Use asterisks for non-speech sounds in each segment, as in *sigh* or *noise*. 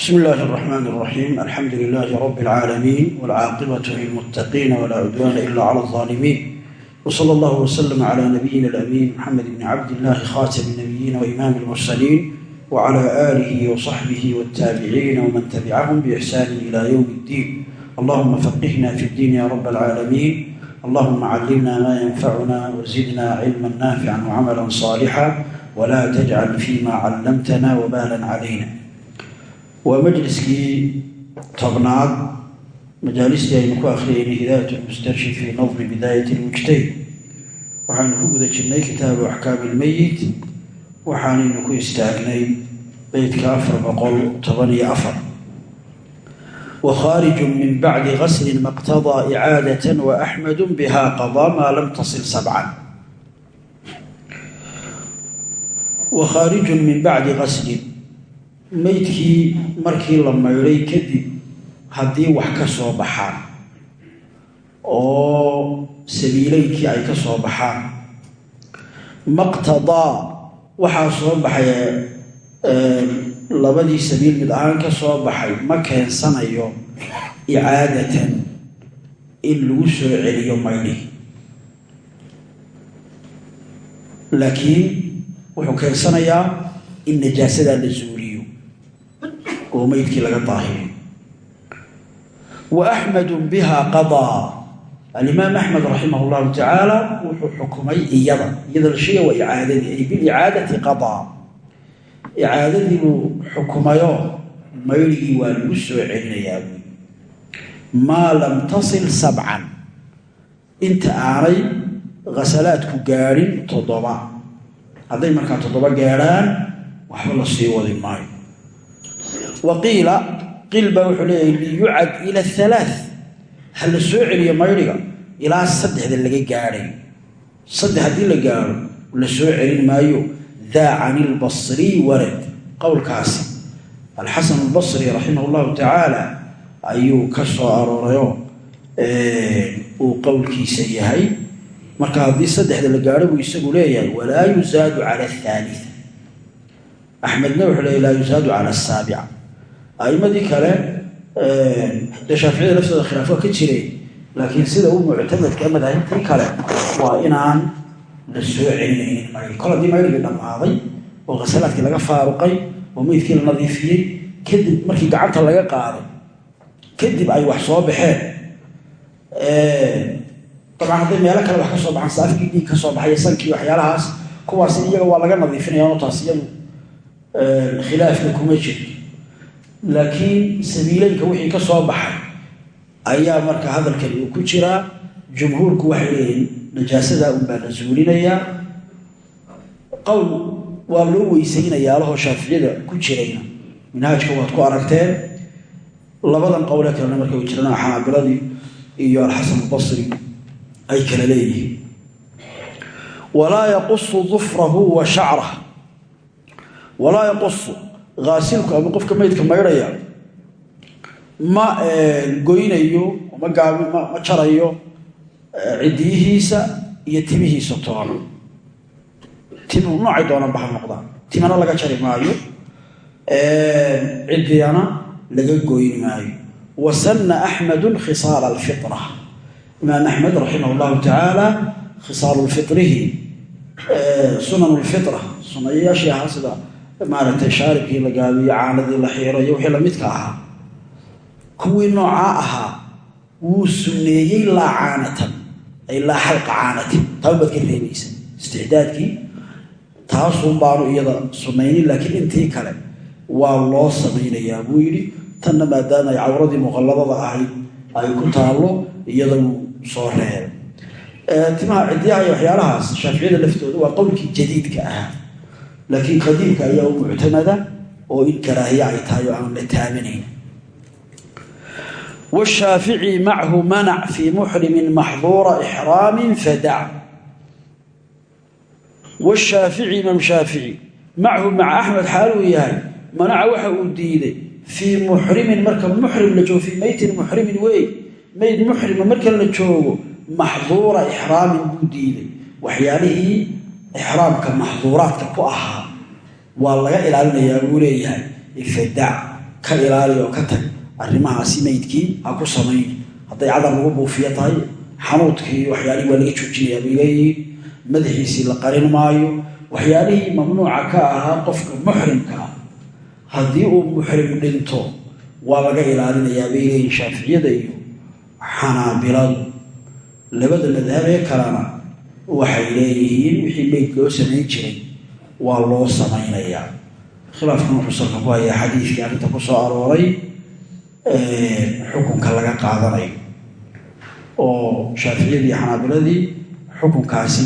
بسم الله الرحمن الرحيم الحمد لله رب العالمين والعاقبة للمتقين ولا عدوان إلا على الظالمين وصلى الله وسلم على نبينا الأمين محمد بن عبد الله خاتم النبيين وإمام المرسلين وعلى آله وصحبه والتابعين ومن تبعهم بإحسان إلى يوم الدين اللهم فقهنا في الدين يا رب العالمين اللهم علمنا ما ينفعنا وزدنا علما نافعا وعملا صالحا ولا تجعل فيما علمتنا وبالا علينا waa majliskii tobnaad majaalistii aynu ku akhriyayna hidaayat lmustarshi fii nadmi bidaayat lmujtayd waxaanu ku guda jirnay kitaabu axkaami ilmeyit waxaanaynu ku istaagnay beydka afar boqol tobaniyo afar. Wakhaariju min bacdi gaslin maqtadaa icaadatan wa axmadu biha qadaa maa lam tasil sabcan. Wakhaarijun min bacdi gaslin meydkii markii la maydhay kadib haddii wax ka soo baxaan oo sabiileynkii ay ka soo baxaan. Maqtadaa waxaa soo baxay labadii sabiil mid ahaan ka soo baxay ma keensanayo icaadatan in lagu soo celiyo maydhi. Laakiin wuxuu keensanayaa in najaasadaa la suuriyo oo meydkii laga daahiriyo waaxmadu biha qadaa alimaam axmed raximah llahu tacaala wuxuu xukumay iyada iyada la sheega waa icaadadii ay bilicaadati qadaa icaadadii buu xukumayo maydhigii waa lagu soo celinayaa buy maa lam tasil sabcan. Inta aanay khasalaadku gaadhin toddoba. Hadday markaa toddoba gaadhaan waxba la sii wadi maayo waqiila qiil baa wuxuu leeyahay liyucad ila halaa ha la soo celiyo maydhiga ilaa saddexda laga gaadhayo saddex haddii la gaadho la soo celin maayo. Daa cani lbasriy warad qowlkaasi alxasan albasri raximah llahu tacaala ayuu ka soo aroorayo uu qowlkiisa yahay. Marka haddii saddexda la gaadho buu isagu leeyahay walaa yusaadu cala athaalia axmedna wuxuu leeyahy laa yusaadu cala asaabica aimadii kale dee shaaficiyada laftooda khilaaf waa ka jireen laakiin sida u muctamadka madaahibtii kale waa inaan la soo celinaynin maydhi kol haddii dhammaaday oo khasalaadkii laga faaruqay oo meydkii la nadiifiyey kadib markii gacanta laga qaaday kadib ay wax soo baxeen. Dabcan hadday meelo kale wax ka soo baxaan saafkii dhiig ka soo baxay sankii waxyaalahaas kuwaas iyaga waa laga nadiifinaya taas iyadu khilaafka kuma jirto laakiin sabiileynka wixii ka soo baxay ayaa marka hadalkani uu ku jiraa. Jumhuurku waxay leeyihiin najaasadaa unbaa la suulinayaa. Qowl waa loo weysaynayaa alahoo shaaficiyada ku jirayna. Minhaajka waad ku aragteen. Labadan qowle kalena marka u jirana xanaabiladii iyo alxasan albasri ay kala leeyihiin. Walaa yaqusu dufrahu wa shacrah walaa yaqusu aasilku ama qofka maydka maydhaya ma goynayo ma ma jarayo cidiyihiisa iyo timihiisa toona tim noocay doonaan baha noqdaan timana laga jari maayo. Cidiyana laga goyn maayo. Wasanna axmedu khisaala alfira imaam axmed raximah llahu tacaala khisaalu lfirihi sunan lfira sunayayaashii ahaa sida maaragtay shaaribkii la gaabiyo caanadii la xiiro wixii lamidka ahaa. Kuwii noocaa ahaa wuu sunneeyey laa caanatan ay laa xalqa caanatin. Taa baad ka reebaysa isticdaadkii taasuun baanu iyada sunnaynin laakiin intii kale waa loo samaynayaa. Buu yidhi tanna maadaama ay cawradii muqalladada ahayd ay ku taallo iyada wuu soo reebay. Timaha cidyaha iyo waxyaalahaas shaaficiyada laftooda waa qowlkii jadiidka ahaa laakiin qadiimka ayaa u muctamada oo in karaahiye ay tahay oo aan la taabanayn washaafici machu manac fii muxrimin maxduura ixraamin fadac washaafici imaam shaafici machu maca axmed xaal uu yahay manaca waxa uu diiday fii muxrimin marka muxrim la joogo fii meytin muxrimin wey meyd muxrima marka la joogo maxduura ixraamin buu diiday waxyaalihii ixraamka maxduuraadka ku ahaa waa laga ilaalinayaa buu leeyahay. Ifadac ka ilaali oo ka tag. Arrimahaasi maydkii ha ku samayn. Hadday cadar lagu buufiyo tahay xanuudkii waxyaalihii waa laga joojinayaa bay leeyihiin madaxiisii la qarin maayo. Waxyaalihii mamnuuca ka ahaa qofka muxrimka ah haddii uu muxrim dhinto waa laga ilaalinayaa bay leeyihiin shaaficiyada iyo xanaabiladu. Labada madhab ee kalena waxay leeyihiin wixii meyd loo samayn jiray waa loo samaynayaa. Khilaafkan wuxuu salka ku hayaa xadiidkii arrinta ku soo arooray xukunka laga qaadanayo oo shaaficiyadii xanaabiladii xukunkaasi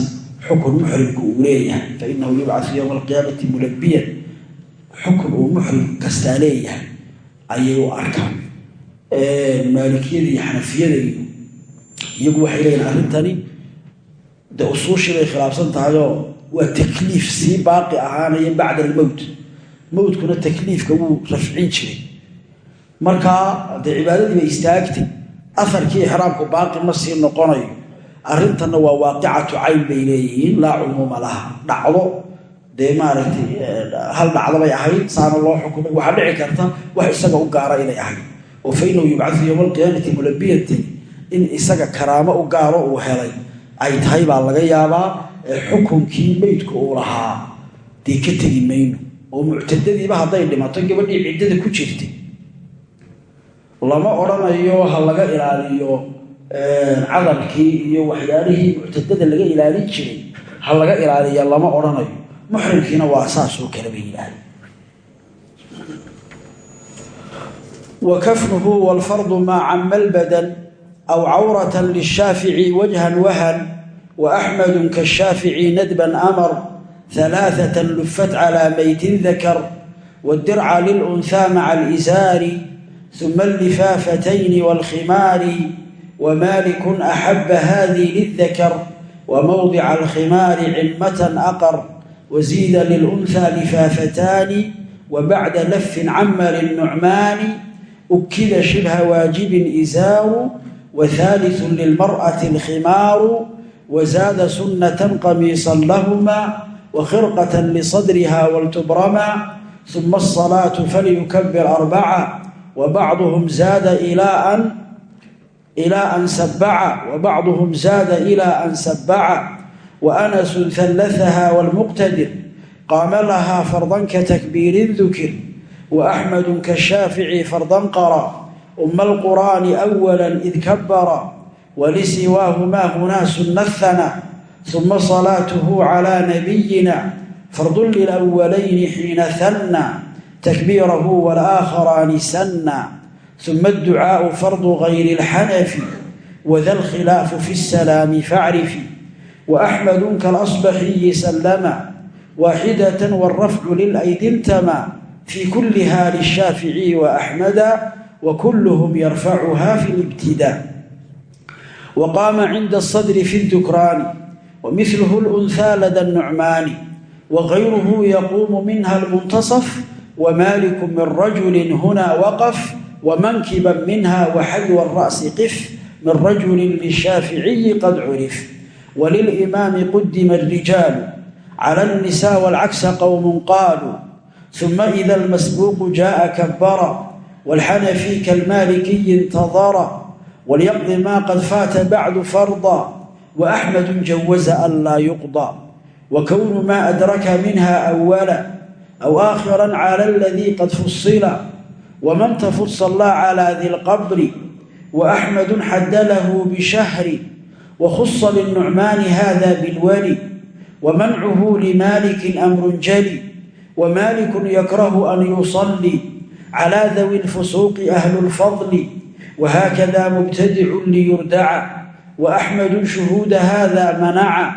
xukun muxrimku uu leeyahay. Fa inahu yowma alqiyaamati mulabiyan xukun uu muxrim kastaa leeyahay ayay u arkaan maalikiyada iyo xanafiyada iyo iyagu waxay leeyihiin arrintani dee usuushii bay khilaafsan tahayoo waa takliif sii baaqi ahaanaya bacda almowt mowtkuna takliifka wuu rafcin jiray. Markaa dee cibaadadii bay istaagtay afarkii ixraamku baaqi ma sii noqonayo. Arrintanna waa waaqicatu cayn bay leeyihiin laa cumuuma laha. Dhacdo dee maaragtay hal dhacdobay ahayd saana loo xukumay. Waxaa dhici karta wax isaga u gaara inay ahayd. Oo fa inahu yowma alqiyaamati mulabiyatan in isaga karaamo u gaaro uu helay. Ay tahay baa laga yaabaa xukunkii meydku uu lahaa dee ka tegi mayno. Oo muctadadiiba hadday dhimato gabadhii ciddada ku jirtay. Lama odhanayo ha laga ilaaliyo cadalkii iyo waxyaalihii muctadada laga ilaalin jiray. Ha laga ilaaliya lama odhanayo. Muxrimkiina waa saasoo kale bay yidhaahda wa kafnuhu waalfardu maa cama lbadan aw cawratan lishaafici wajhan wahan wa axmedun kashaafici nadban amar halaaثatan lufat calaa maytin dakar wadirca lilunhaa maca alisaari ثم اللفافتين والخمار ومالك أحب هذه للذكر وموضع الخمار عمة أقر وزيد للأنثى لفافتان وبعد لف عمر النعمان أكد شبه واجب إزار وثالث للمرأة الخمار وزاد سنة قميصا لهما وخرقة لصدرها والتبرما ثم الصلاة فليكبر أربعة وبعضهم زاد إلى أن إلى أن سبع وبعضهم زاد إلى أن سبع وأنس ثلثها والمقتدر قام لها فرضا كتكبير ذكر وأحمد كالشافعي فرضا قرأ أم القرآن أولا إذ كبر ولسواهما هنا سنثنا ثم صلاته على نبينا فرض للأولين حين ثنى تكبيره والآخران سنا ثم الدعاء فرض غير الحنف وذا الخلاف في السلام فاعرف وأحمد كالأصبحي سلما واحدة والرفع للأيدي انتمى في كلها للشافعي وأحمد وكلهم يرفعها في الابتداء waqaama cinda asadri fi dukraani wamilhu lunhaa lada nucmaani wagayruhu yaquumu minha almuntasaf wmaaliku min rajuli huna waqaf wamankiban minha waxaywa ra'si qif min rajuli lishaaficiyi qad curif walilimaami qudima alrijaalu cala alnisa walcaksa qowmun qaaluu uma ida almasbuuqu jaaa kabara walxanafi kalmaalikiyi intadara walyaqdi maa qad faata bacdu farda waaxmadu jawaza an laa yuqda wakownu maa adraka minha awala aw aakhiran cala aladii qad fusila waman tafusallaa calaa di lqabri waaxmadu xadalahu bishahri wakhusa linucmaani hada bilwali wamancuhu limaalikin amrun jali wamaalikun yakrahu an yusalii calaa dawi lfusuuqi ahlu lfadli وهكذا مبتدع ليردع وأحمد شهود هذا منع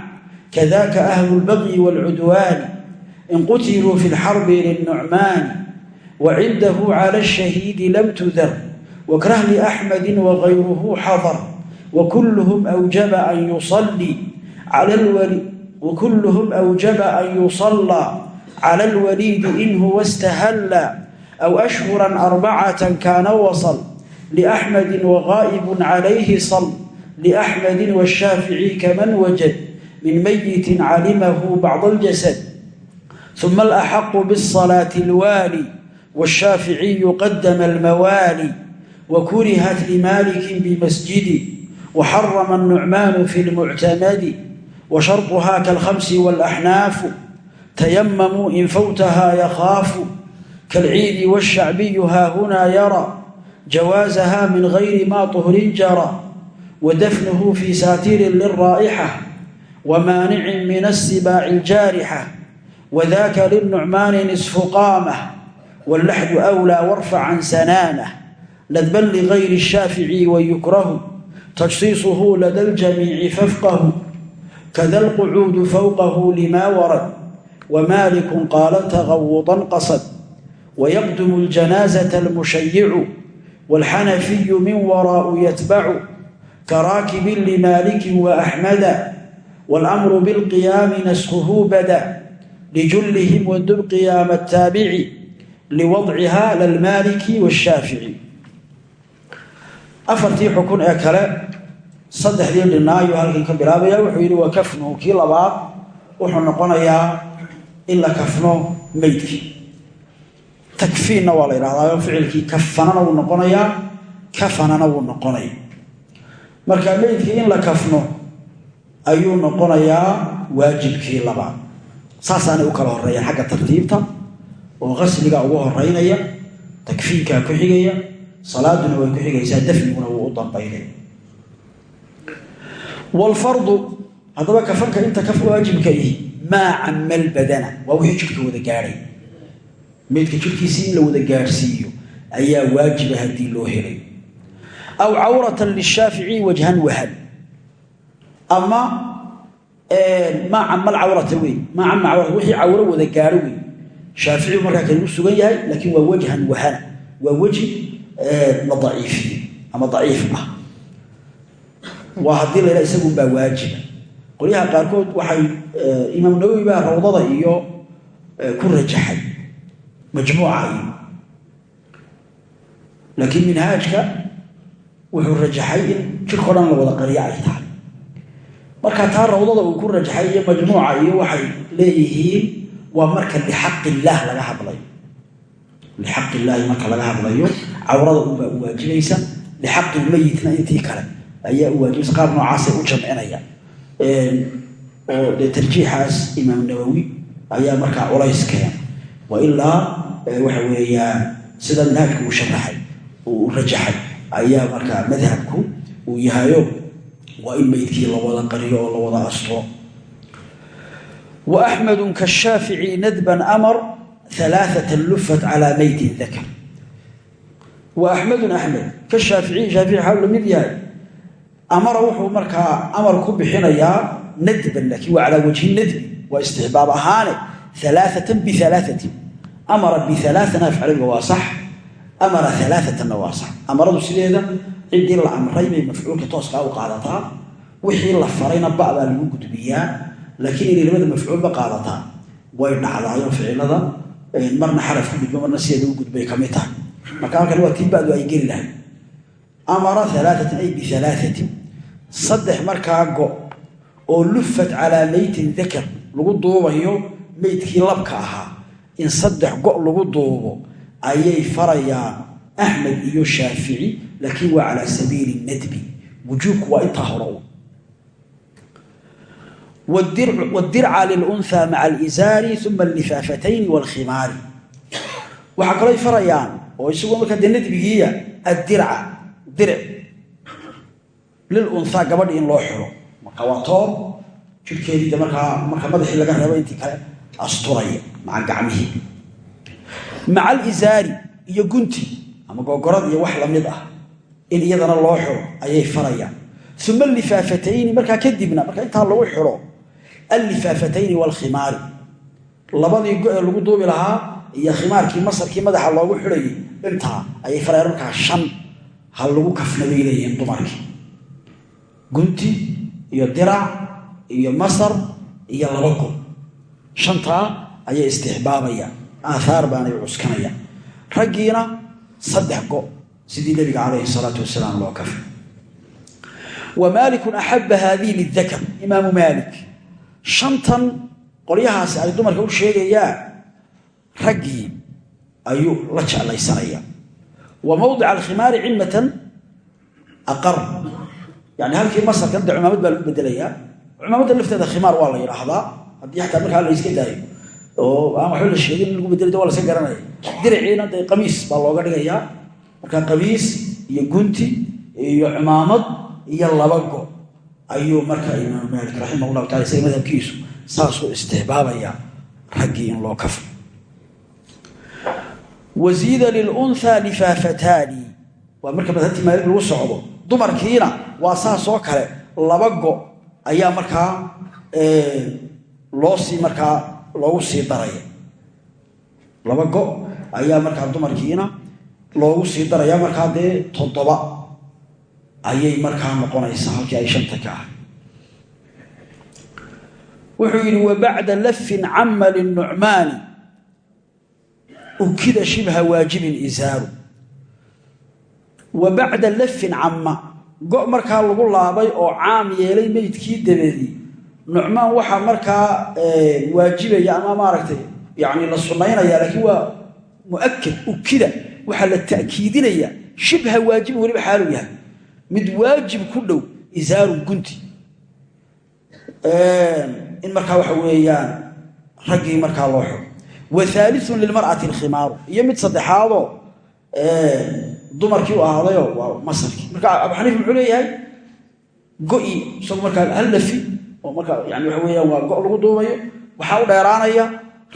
كذاك أهل البغي والعدوان إن قتلوا في الحرب للنعمان وعنده على الشهيد لم تذر واكره لأحمد وغيره حضر وكلهم أوجب أن يصلي على الولي وكلهم أوجب أن يصلى على الوليد إن هو استهل أو أشهرا أربعة كان وصل لأحمد وغائب عليه صل لأحمد والشافعي كمن وجد من ميت علمه بعض الجسد ثم الأحق بالصلاة الوالي washaaficiyu qadama almawaali wa kurihat limaalikin bimasjidi waxarama الnucmaanu fi lmuctamadi washarطuha kalkhamsi wاlaxnaafu tayamamuu in fawtaha yakhaafu kaalciidi wاshacbiyu haahunaa yara jawaazaha min gayri ma طuhrin jara wadafnuhu fi saatirin lilraa'ixa wamaanicin min asibaaci aljaarixa wadaka lilnucmaani nisfu qaamah wاllaxdu أwlىa warfacan sanaanah nadban ligayri الshaafici wayukrahu tajsiisuhu lada ljamiici fafqahu kada lqucuudu fawqahu lima warad wamaaliku qaala tagawudan qasad wayaqdumu اljanaazata almushayicu wاlxanafiyu min waraau yatbacu karaakibin limaalikin waaxmada wاlamru bilqiyaami naskuhu bada lijullihim wadub qiyaama ataabici liwadciha lalmaaliki wاshaafici afartii xukun ee kale saddexdii dhinaayu halkan ka bilaabaya wuxuu yidhi waa kafnuhu kii labaad wuxuu noqonayaa in la kafno meydkii takfiinna waa la yidhahdaa ficilkii kafanana wuu noqonayaa kafanana wuu noqonaya. Marka meydkii in la kafno ayuu noqonayaa waajibkii labaad saasaanay u kala horeeyaan xagga tartiibta oo qasliga ugu horeynaya takfiinkaa ku xigaya salaaduna way ku xigaysaa dafniguna wuu u dambaynay wlfardu haddaba kafanka inta kafka waajibka ihi maa cama lbadana waa wixii jidhka wada gaadhay meydka jidhkiisii in la wada gaadhsiiyo ayaa waajiba haddii loo helay. Aw cawratan lishaafici wajhan wahal. Ama maa cama alcawrata wey cawrata wixii cawro wada gaadho wey shaaficigu markaa kale u sugan yahay laakiin waa wajhan wahana waa weji la daciifiye ama daciif ah. Waa haddii la yidhaha isagunbaa waajiba qolyaha qaarkood waxay imaam nawowi baa rawdada iyo ku rajaxay majmuuca laakiin minhaajka wuxuu rajaxay in jirkao dhan la wada qariyo ay tahay marka taa rawdada uu ku rajaxay iyo majmuuca iyo waxay leeyihiin waa marka lixaq illaah laga hadlayo lixaq illaahi marka laga hadlayo cawrada unbaa u waajibaysa lixaqi lmayitna intii kale ayaa u waajibaysa qaar noocaasay u jamcinaya oo dee tarjiixaas imaam markaa culays waxa weeyaan sida manhaajku uu sharaxay uu rajaxay ayaa markaa madhabku uu yahayo waa in meydkii la wada qariyo oo la wada asturo wa axmedun kashaafici nadban amar alaaatan lufat calaa meytin dakar wa axmed kashaaficiy shaafici xaal la mid yahay amara wuxuu markaa amar ku bixinayaa nadban laakiin waa calaa wajhi nadbi waa istixbaab ahaane alaaatan bialaatin amara bialaaana afcaliga waa sax amara alaatanna waa sax amaradu sideeda ciddii la amray bay mafcuulka tooskaa u qaadataa wixii la farayna ba baa lagu gudbiyaa laakiin inay labada mafcuulba qaadataa way dhacdaayo ficilada marna xaraf ku gudbo marna sideeda u gudbay ka mid tahay marka halkan waa tii badu ay geli lahay amara alaaatan ay bialaatin saddex markaa go oo lufat calaa meytin dakar lagu duubayo meydkii labka ahaa in saddex go lagu duubo ayay farayaan axmed iyo shaafici laakiin waa calaa sabiili nadbi. Wujuubku waa intaa hore wdirca lilunha maca alizaari uma alifaafatayni wاlkhimaari waxaa kaloo farayaan oo isagoo markaa dee nadbigiiya addirca diric lilunhaa gabadhi in loo xiro. Marka waa toor jirhkeedii de markaa marka madaxii laga reebo intii kale asturaya maca gacmihii maca alizaari iyo gunti ama gogorad iyo wax la mid ah in iyadana loo xiro ayay farayaan. Uma alifaafatayni markaa kadibna marka intaa lagu xiro allifaafatayni waalkhimaari labadii go-ee lagu duubi lahaa iyo khimaarkii masarkii madaxa loogu xidhayay intaa ayay farayaan markaa shan ha lagu kafna bay leeyihiin dumarkii. Gunti iyo iyo masar iyo laba go. Shantaa ayay istixbaabayaan. Aathaar baanay cuskanayaan raggiina saddex go sidii nabiga calayhi salaatu wasalaam loo kafay. Wa maalikun axaba haadihi lidakar imaamu maalik. Shantan qolyahaasi ay dumarka u sheegayaan raggii ayuu la jeclaysanaya wa mawdica alkhimaari cimatan aqar. Yani halkii masarkan de cumaamad baa lagu bedelayaa. Cumaamadda lafteeda khimaar waa la yidhaahdaa. Haddii xataa markaa la iska daayo oo aan waxba la sheegin in lagu bedeli waa laska garanaya diriciina dee qamiis baa looga dhigayaa marka qamiis iyo gunti iyo cumaamad iyo laba go ayuu marka imaam maalik raximah taala isaga madhabkiisu saasuu istixbaabaya raggii in loo kafo. Waziida lilunhaa lifaafataani waa marka madhabtii maalik lagu socdo. Dumarkiina waa saasoo kale. Laba go ayaa markaa loo sii markaa loogu sii daraya laba go ayaa markaa dumarkiina loogu sii daraya markaa dee toddoba. Ayay markaa noqonaysaa halkii ay shanta ka ah. Wuxuu yidhi wabacda lafin cama linucmaani ukida shibha waajibin isaaru. Wa bacda lafin camma go' markaa lagu laabay oo caam yeelay meydkii dabadii nucmaan waxaa markaa waajibaya ama maaragtay yani la sunnaynaya laakiin waa muakad ukida waxaa la ta'kiidinaya shibha waajibin weliba xaaluu yahay. Mid waajib ku dhow isaarun gunti. In markaa waxa weeyaan raggii markaa loo xo. Wa aaliun lilmar'ati alkhimaaru. Iyo mid saddexaadoo dumarkii u ahaadayo waa masarkii marka abu muxuu leeyahay go-i isagu markaa hal lafi oo markaa yani waxa weyaan waa go' lagu duubayo waxaa u dheeraanaya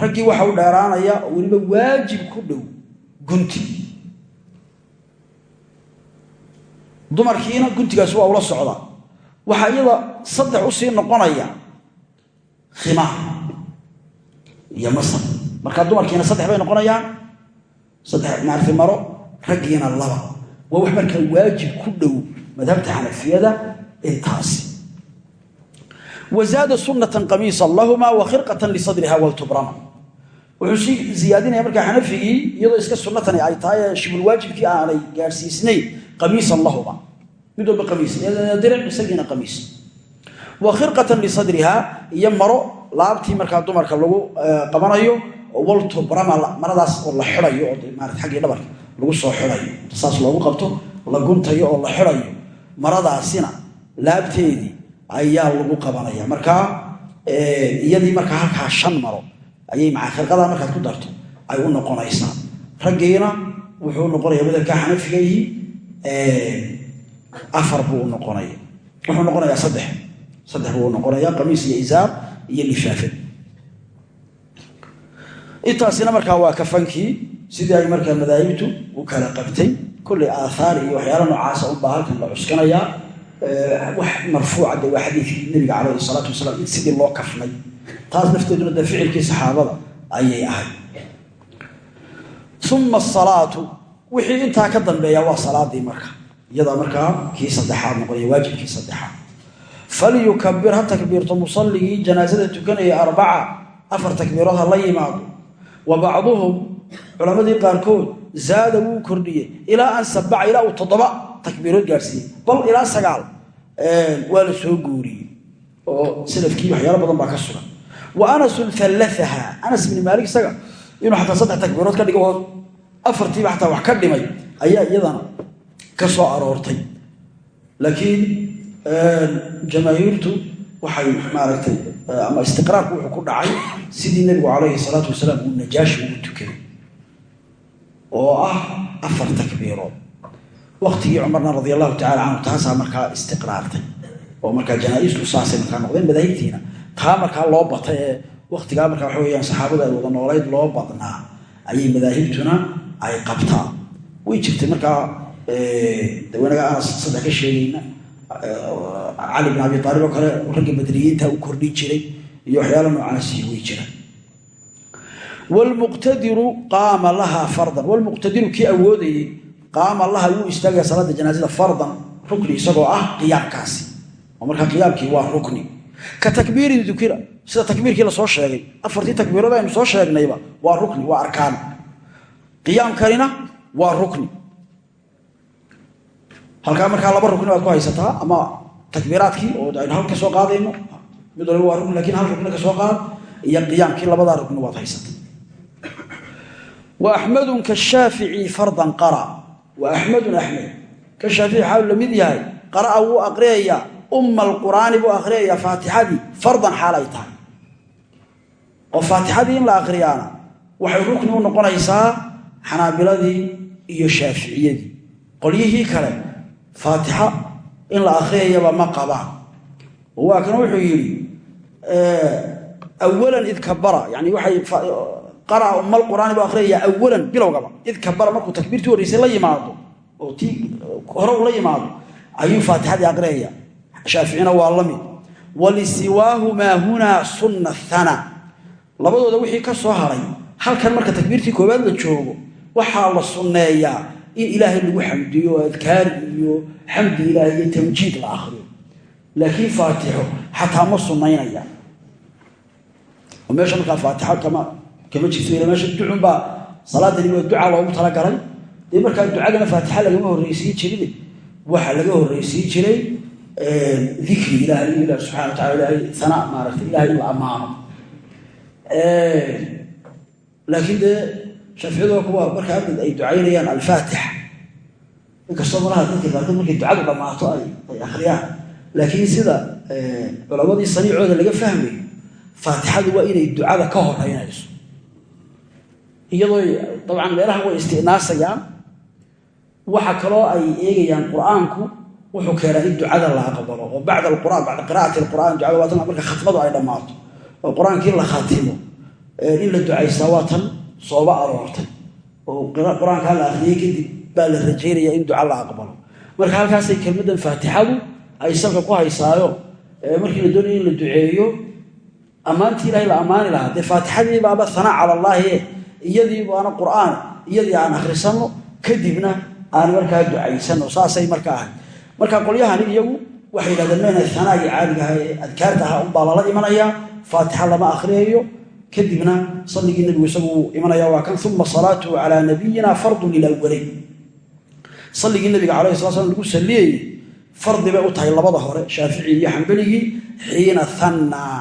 raggii waxa u dheeraanaya oo weliba waajib ku dhow gunti. Dumarkiina guntigaasi waa ula socdaa waxaa iyada saddex u sii noqonaya khimaar iyo masar. Markaa dumarkiina saddex bay noqonayaan saddex maarti maro raggiina laba. Waa wax markaa waajib ku dhow madhabta xanafiyada intaasi wazaada sunatan qamiisa lahuma wa khirqatan lisadriha waltubrama wuxuu ziyaadinaya markaa xanafigii iyadoo iska sunnatani ay tahay shibulwaajibkii aanay gaadhsiisnayn qamiisan lahuma mid walba qamiis diric isagiina qamiis. Wa khirqatan lisadriha iyo maro laabtii markaa dumarka lagu qabanayo waltubrama maradaas oo la xirayo oo maarata xaggii dhabarka lagu soo xirayo saas loogu qabto la guntayo oo la xirayo maradaasina laabteedii ayaa lagu qabanaya. Markaa iyadii markaa halkaa shan maro ayay maca khirqadaa markaad ku darto ay u noqonaysaa. Raggiina wuxuu noqonaya madalkaa xanafigayhi afar buu noqonaya. Wuxuu noqonayaa saddex. Saddex buu noqonaya qamiis iyo isaar iyo lifaafad intaasina markaa waa kafankii sidii ay markaa madaahibtu u kala qabtay. Kolley aathaar iyo waxyaala noocaasa unbaa halkan la cuskanayaa wax marfuuca de waa xadiidkii nabiga calayhi salaatu wasalaam in sidii loo kafnay. Taas nafteeduna dee ficilkii saxaabada ayay ahayd. Uma asalaatu wixii intaa ka dambeeya waa salaadii marka. Iyadaa markaa kii saddexaad noqonaya waajibkii saddexaad falyukabir ha takbiirto musalligii janaasada tukanaya arbaca afar takbiirood ha la yimaado. Wa bacduhum culammadii qaarkood zaada wuu kordhiyey. Ilaa an sabaca ilaa uu toddoba takbiirood gaadhsiiyey. Bal ilaa sagaal waa la soo guuriyey. Oo salafkii waxyaalo badan baa ka sugan. Wa anasun allaaha anas bni maalik isaga inuu xataa saddex takbiirood ka dhigo oo afartiiba xataa wax ka dhimay ayaa iyadana ka soo aroortay. Laakiin jamaahiirtu waxay maaragtay ama istiqraarku wuxuu ku dhacay sidii nebigu calayhi salaatu wasalaam uu najaashi ugu tukaday. Oo ah afar takbiirood waktigii cumarna radia allahu tacala canhu taasaa markaa istiqraartay. Oo markaa janaa-isku saasay markaa noqdeen madaahibtiina. Taa markaa loo batay ee waktigaa markaa waxa weyaan saxaabada wada noolayd loo badnaa ayay madaahibtuna ay qabtaa. Way jirtay markaa dawanaga anas saddex ka sheegayna cali bin abi aalib oo kale ragga badriyiinta u kordhin jiray iyo waxyaala noocaasi way jiraan wlmuqtadiru qaama laha fardan. Wlmuqtadiru kii awoodayey qaama laha wuu istaagaya salaada janaasada fardan rukni isagoo ah qiyaamkaasi. Oo markaa qiyaamkii waa rukni. Ka takbiirin dukira sida takbiirkii la soo sheegay afartii takbiirood aynu soo sheegnayba waa rukni waa arkaan. Qiyaamkanina waa rukni. Halkaa markaa laba rukni baad ku haysataa ama takbiiraadkii oo aynu hal ka soo qaadayno mid waliba waa rukni laakiin hal rukni ka soo qaad iyo qiyaamkii labadaa rukni waad haysata wa axmedun kashaafici fardan qara wa axmedun axmed ka shaafici xaalu la mid yahay qara'a wuu aqriyayaa umma alqur'aani buu aqriyayaa faatixadii fardan xaal ay tahay. Oo faatixadii in la aqriyaana waxay rukni u noqonaysaa xanaabiladii iyo shaaficiyadii qolyihii kale faatixa in la akhriyayaba ma qabaan waa kan wuxuu yidhi awalan id kabara yani waxay qara'a ummal qur'aani buu akhriyayaa awalan bilowgaba. Id kabara markuu takbiirtii horreysay la yimaado oo tii hore ula yimaado ayuu faatixadii aqriyaya shaaficina waa la mid. Walisiwaahumaa hunaa sunna hana labadooda wixii ka soo haray halkan marka takbiirtii koowaad la joogo waxaa la sunneeyaa in ilaahay lagu xamdiyo adkaar iyo xamdi ilaahay iyo tamjiid la akhriyo. Laakiin faatixo xataa ma sunnaynaya. Oo meesha markaa faatixo kama jirto ila meesha ducunbaa salaadani waa duca loogu talagalay dee markaa ducadana faatixa lagama horreysiin jirine waxaa laga horreysiin jiray dikri ilahay ilah subxana wa tacala ilahay sana maaragtay ilahay la ammaano laakiin dee shaaficiyadu waa kuwa marka hadda ay ducaynayaan alfaatix inkastoo malaha dadka qaarkood markay ducadu dhammaato ay akhriyaan. Laakiin sida culamadii saniicooda laga fahmayo faatixadu waa inay ducada ka horeynayso iyadoo dabcan meelaha way istinaasayaan waxa kaloo ay eegayaan qur'aanku wuxuu keenaa in ducada la aqbalo oo bacda alqur'aan bacda qiraa'ati alqur'aan ducada waa tan marka khatmadu ay dhammaato oo qur'aankii la khatimo in la ducaystaa waa tan sooba aroortay oo qur'aankaa la akhriyey kadib baa la rajaynaya in duca la aqbalo. Marka halkaasay kelmaddan faatixadu ay salka ku haysaayo markii la doonaya in la duceeyo ammaantii ilahay la ammaani lahaa dee faatixadii baaba hanaa cala allaahi iyadii baana qur'aan iyadii aan akhrisanno kadibna aan markaa ducaysano saasay marka ahay marka qolyahani iyagu waxay yidhahdeen mena hanaagii caadigaha ee adkaarta ahaa unbaa lala imanayaa faatixa lama akhriyayo kadibna salligii nebigu isagu imanaya waa kan uma salaatuhu calaa nabiyina fardun lilawalayn salligii nabiga calayhi sala slam lagu salliyayey fardi bay u tahay labada hore shaaficii iyo xambaligii xiina hannaa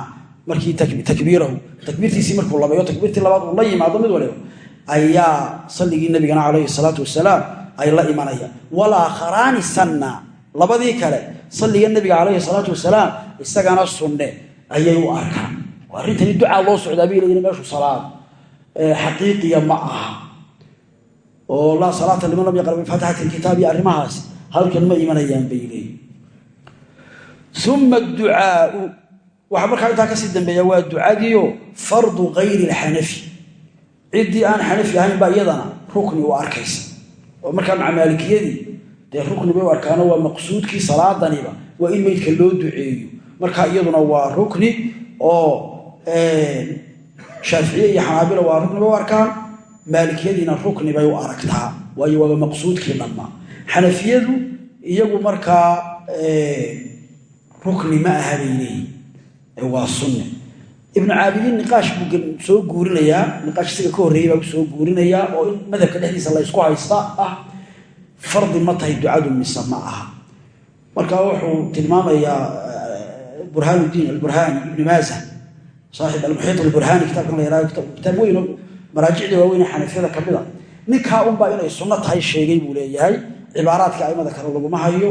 markii takbiirahu takbiirtiisii markuu labayo takbiirtii labaad uu la yimaado mid waliba ayaa salligii nabigana calayhi salaatu wasalaam ay la imanayaan walaakharaani sanna labadii kale salliga nabiga calayhi salaatu wasalaam isagana sunne ayay u arkaan. Arrintani ducaa loo socdaa bay leeyihiin meeshu salaad. Xaqiiqiya ma aha. Oo laa salaata liman lam yaqra bifaatixati alkitaab iyo arrimahaas halkan ma imanayaan bay leeyihiin uma adducaau waxaa markaa intaa ka sii dambeeya waa ducadiio fardu kayri alxanafi ciddii aan xanafi ahayn baa iyadana rukni u arkaysa. Oo markaa maca maalikiyadii dee rukni bay u arkaano waa maqsuudkii salaadaniba waa in meydka loo duceeyo. Marka iyaduna waa rukni oo shaaficiye iyo xanaabila waa rukni bay u arkaan maalikiyadiina rukni bay u aragtaa. Waayo waaba maqsuudkii dhamma. Xanafiyadu iyagu markaa rukni ma aha bay leeyihiin waa sunne ibnu caabidiin niqaash buu soo guurinayaa. Niqaash isaga ka horreeyey baa soo guurinayaa oo in madhabka dhexdiisa la ysku haysta ah fardi ma tahay ducadu mise ma aha. Marka wuxuu tilmaamayaa burhaanuddiin alburhaani ibni maasa saaxib almuxiit alburhaani kitaabkan la yahahdo kitaab weyn maraajicda waaweyn xanafiyada ka mid a. Ninkaa unbaa inay sunno tahay sheegay buu leeyahay cibaaraadka aimada kale laguma hayo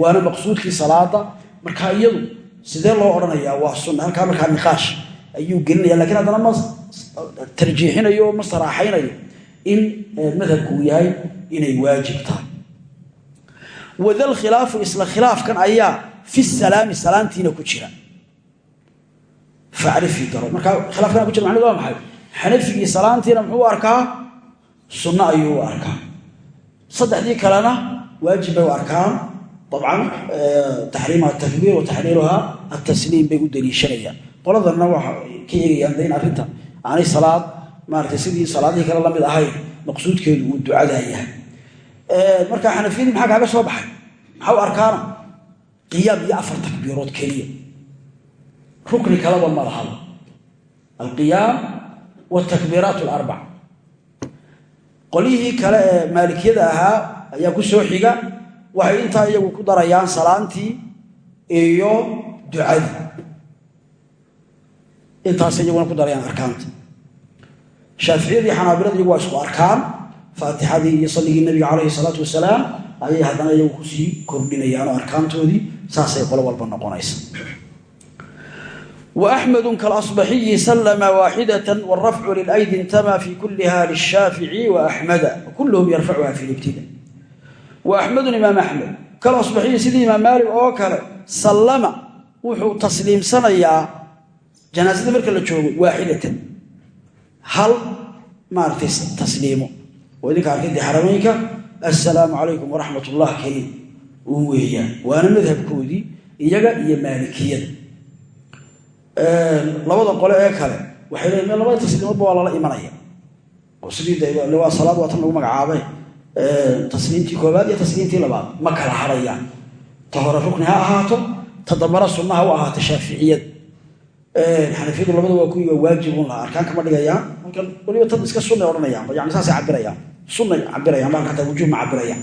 waana maqsuudkii salaada. Marka iyadu sidee loo odhanayaa waa sunna. Halkaa markaa niqaash ayuu gelinaya lakiin haddana ma tarjiixinayo ma saraaxaynayo in madhabku uu yahay inay waajib tahay. Wadal khilaafu isla khilaafkan ayaa fi salaami salaantiina ku jira. Facrifii daro. Markaa khilaafkan ku jira macnadu waa maxay? Xanafigii salaantiina muxuu arkaa? Sunno ayuu arkaa. Saddexdii kalena waajib bay u arkaan dabcan taxriimuha atakbiir wa taxliiluha atasliim bay u daliishanayaan qoladanna waxa ka eegayaan in arrinta aanay salaad maaratay sidii salaadihii kale la mid ahayn maqsuudkeedu uu ducadaa yahay marka xanafiyadii maxaa kaaga soo baxay maxaa u arkaana qiyaam iyo afar takbiirood keliya rukni kaleba ma lahaba alqiyaam wtakbiiraat alarbac qolyihii kale ee maalikiyada ahaa ayaa ku soo xiga waxay intaa iyagu ku darayaan salaantii iyo ducadii intaas iyaguna ku darayaan arkaanta shaaficiyadii xanaabilada iyagu waa isku arkaan faatixadii iyo salligii nabiga calayhi salaatu wasalaam ayay haddana iyagu kusii kordhinayaan oo arkaantoodii saasay qolo walba noqonaysa وأحمد كالأصبحي سلم واحدة والرفع للأيدي انتمى في كلها للشافعي وأحمد وكلهم يرفعها في الابتداء wa axmedun imaam axmed kal asbaxiyi sidii imaam maalik oo kale sallama wuxuu tasliimsanayaa janaasada marka la joogo waaxidatan hal maaragtay tasliimo. Oo idinka arkadii xarameynka assalaamu calaykum waraxmat ullah keli uun weeyaan. Waana madhabkoodii iyaga iyo maalikiyada labada qole ee kale waxay leeyiin labada tasliimoodba waa lala imanaya. Oo sidii de waa salaad waa tan lagu magacaabay tasliimtii koobaad iyo tasliimtii labaad. Ma kala harayaan. Ta hore rukni ha ahaato ta dambana sunna ha u ahaato shaaficiyad. Xanafiyadu labada waa kuwii waa waajibun laha arkaan kama dhigayaan halkan weliba tan iska sunnay odhanayaan. Yani saasay cabirayaan sunnay cabirayaan baa hataa wujuub ma cabirayaan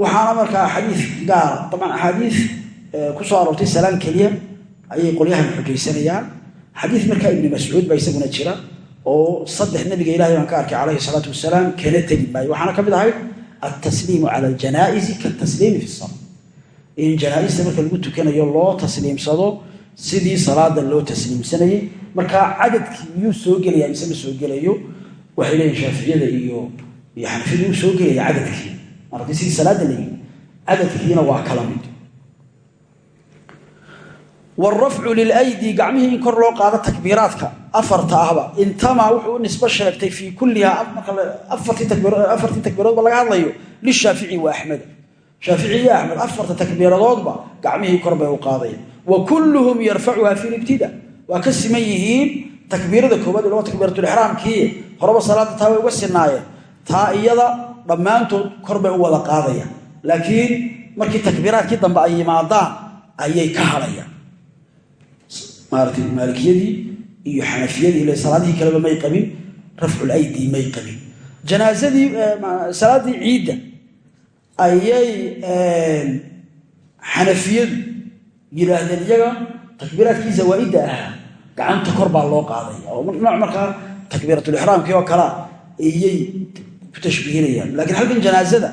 waxaana markaa xadiis gaara dabcan axaadiis ku soo aroortay salaan keliya. Ayay qolyahan xujaysanayaan. Xadiid markaa ibni mascuud baa isaguna jira oo saddex nabiga ilahay baan ka arkay calayhi salaatu wasalaam kana tegi maayo. Waxaana ka mid ahayd altasliimu cala aljanaa'izi katasliimi fi sala in janaaista marka lagu tukanayo loo tasliimsado sidii salaada loo tasliimsanayay. Markaa cadadkii miyuu soo gelaya mise ma soo gelayo? Waxay leeyihiin shaaficiyada iyo xanafiyadu wuu soo gelaya cadadkii. Markii sidii salaada la yimi cadadkiina waa kala mid wrafcu lilaydi gacmihii in kor loo qaado takbiiraadka afarta ahba intamaa wuxuu u nisbo sheegtay fii kulliha afartii takbiiradoodba laga hadlayo lishaafici wa axmed shaafici iyo axmed afarta takbiiradoodba gacmihii kor bay u qaadaya wa kulluhum yarfacuha fi libtida waa ka siman yihiin takbiirada koobaad ilaa takbiiratulixraamkii horeba salaada taa uga sinaayeen taa iyada dhammaantood kor bay u wada qaadayaan laakiin markii takbiiraadkii dambe ay yimaadaan ayay ka hadhayaan maaratay maalikiyadii iyo xanafiyadii ila salaadihii kaleba may qabin rafcul aydi may qabin. Janaazadii salaadii ciidda ayay xanafiyadu yidhaahdeen iyaga takbiiraadkii zawaaidda ahaa. Gacanta kor baa loo qaadaya oo nooc markaa takbiiratulixraamkii oo kalea ayay ku tashbiihinayaan. Laakiin halkan janaazada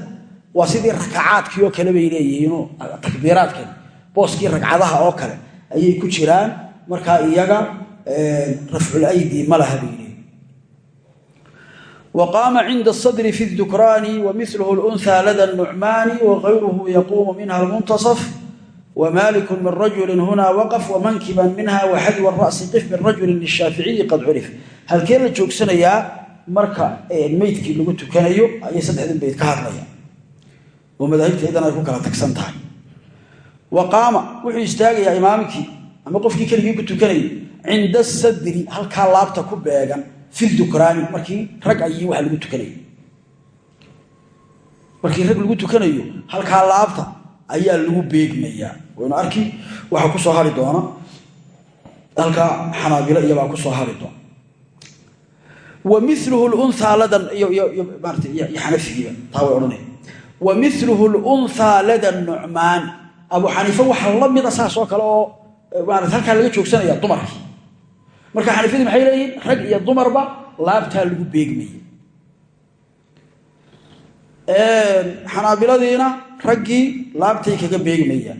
waa sidii rakacaadkii oo kale bay leeyihiinoo takbiiraadkan booskii ragcadaha oo kale ayay ku jiraan markaa iyaga rafculeydi ma laha buu yidhi. Waqaama cinda asadri fi dukraani wamiluhu lunha lada nucmaani wagayruhu yaquumu minha lmuntasaf wmalik min rajuli huna waqaf wamankiban minha waxadwa ra'si qif min rajuli lshaaficiyi qad curif. Halkee la joogsanayaa marka meydkii lagu tukanayo ayay saddexdan bayd ka hadlayaan oo madaahibteedana ay ku kala tagsan tahay. Wa qaama wuxuu istaagayaa imaamkii ama qofkii keligii ku tukanayay cinda sadri halkaa laabta ku beegan fidukraani markii rag ay waa lagu tukanay markii rag lagu tukanayo halkaa laabta ayaa lagu beegmayaa waynu arki waxaa ku soo hari doona halkaa xanaabilo iyobaa ku soo hari doona. Wa miluhu lunhaa ladan iyomaratiyo xanafigiiba taa way odhanaya wa miluhu lunhaa lada nucmaan abu xaniife waxaa la mida saas oo maarata halkaa laga joogsanaya dumarkii marka xanafiyadu maxay leeyihiin? Rag iyo dumarba laabtaa lagu beegmaya xanaabiladiina raggii laabtay kaga beegmayaan.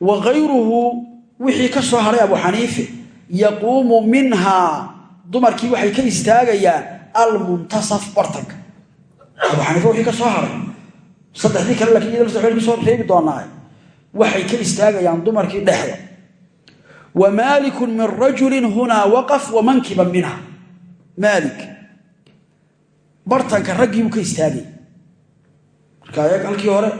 Wa kayruhu wixii ka soo haray abu xaniife yaquumu minhaa dumarkii waxay ka istaagayaan almuntasaf bartanka abu xaniife wixii ka soo haray. Saddexdii kale laakiin iyada saddex ka soo reebi doonaa waxay ka istaagayaan dumarkii dhexda wmaaliku min rajuli hunaa waqaf wamankiba minha maalik. Bartanka raggii buu ka istaagay. Markaa halkii hore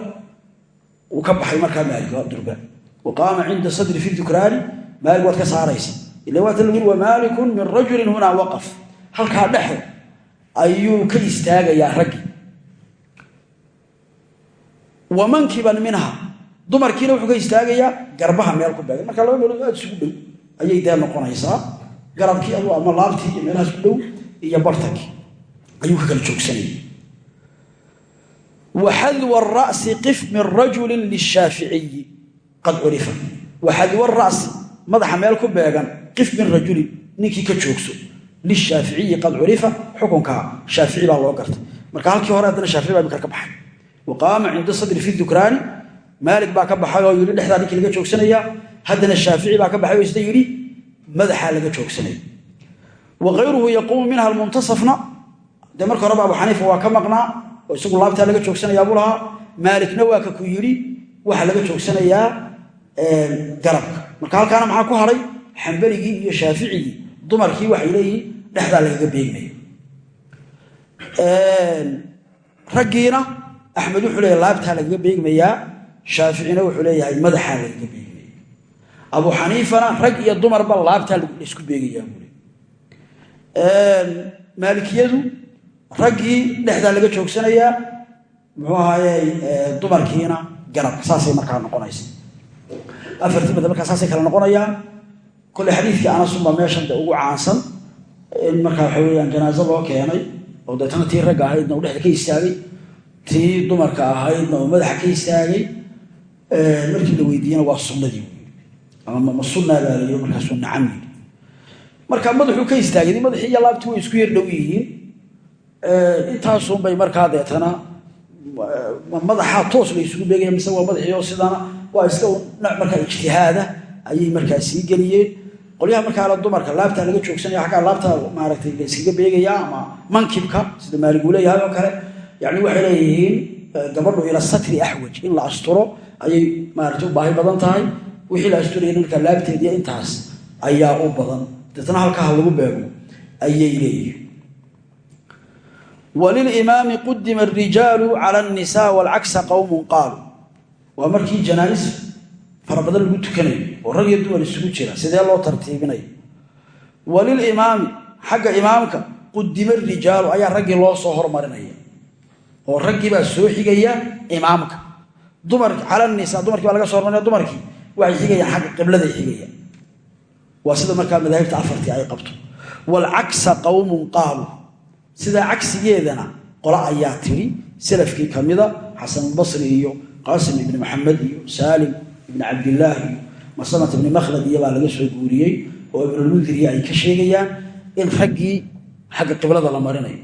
uu ka baxay markaa maaliurdurba wa qaama cinda sadri fi dukraani. Maalik waad ka saaraysa. Ila waata lagu uri wamaalikun min rajulin hunaa waqaf. Halkaa dumarkiina wuxuu ka istaagayaa garbaha meel ku beegan marka laba meelood aad isugu dhow ayay dee noqonaysaa. Garabkii adu ama laabtii iyo meelahaas ku dhow iyo bartankii ayuu ka kala joogsanaya waxadwa ara'si qif min rajulin lishaaficiyi qad curifa. Waxadwa ara'si madaxa meel ku beegan qif min rajulin ninkii ka joogso lishaaficiyi qad curifa xukunka shaafici baa loo gartay. Marka halkii hore haddana shaafici baa imikar ka baxay. Wa maalik baa ka baxay oo yidhi dhexdaa ninkii laga joogsanaya haddana shaafici baa ka baxay oo isna yidhi madaxaa laga joogsanaya. Wa kayruhu yaquumu minha almuntasafna. Dee marka horeba abu xaniifa waa ka maqnaa oo isagu laabtaa laga joogsanayaa buu lahaa. Maalikna waa ka ku yidhi waxaa laga joogsanayaa garabka. Marka halkaana maxaa ku haray? Xambaligii iyo shaaficigii. Dumarkii waxay leeyihiin dhexdaa lagaga beegmaya. Laabtaa lagaga beegmayaa shaaficina wuxuu leeyahay madaxaa lagaga beegmaya abu xaniifana rag iyo dumarba laabtaa la isku beegayaa buuli maalikiyadu raggii dhexdaa laga joogsanayaa muxuu ahaaye dumarkiina garabka saasay markaa noqonaysa afartii mada markaa saasay kala noqonayaan kole xadiidkii anasunbaa meeshan ugu caansan in markaa waxa weyaan janaaso loo keenay oo deetana tii ragga ahaydna uu dhexda ka istaagay tii dumarka ahaydna uu madaxa ka istaagay markii la weydiiyena waa sunnadii. Ama ma sunnaa baa layii markaasuu nacam yidhi. Marka madaxuu ka istaagay madaxii iyo laabtii way isku yar dhow yihiin. Intaasunbay markaa deetana madaxaa toos la isugu beegaya mise waa madaxiio sidana waa iska nooc markaa ijtihaada ayay markaa geliyeen. Qolyaha markaa dumarka laabtaa laga joogsanaya aggaa laabta maaragtay la iskaga beegaya ama mankibka sida maaliguu oo kale. Yani waxay leeyihiin gabadhu ila satri axwaj in la asturo ayay maaragtay u baahi badan tahay. Wixii la asturaya markaa laabteediya intaas ayaa u badan. Deetna halkaa lagu beego ayay leeyihiin. Walilimaami qudima arijaalu cala annisaa walcagsa qowmun qaalu. Waa markii janaais fara badan lagu tukanayo oo rag iyo dumar isugu jira sidee loo tartiibinayo walilimaami xagga imaamka qudima rijaalu ayaa raggii loo soo hormarinaya oo imaamka dumarki cala nisa dumarkii baa laga soo hormarinaya dumarkii. Waxay xigayaan xagga qibladay xigayaan. Waa sida markaa madaahibta afartii ay qabto. Walcagsa qowmun qaalu. Sidaa cagsigeedana qolo ayaa tiri salafkii kamida xasanulbasri iyo qaasim ibni maxamed iyo saalim ibni cabdillaah iyo masamat ibni makhlad iyo baa laga soo guuriyey oo ibnulmundiriya ay ka sheegayaan in raggii xagga qiblada la marinayo.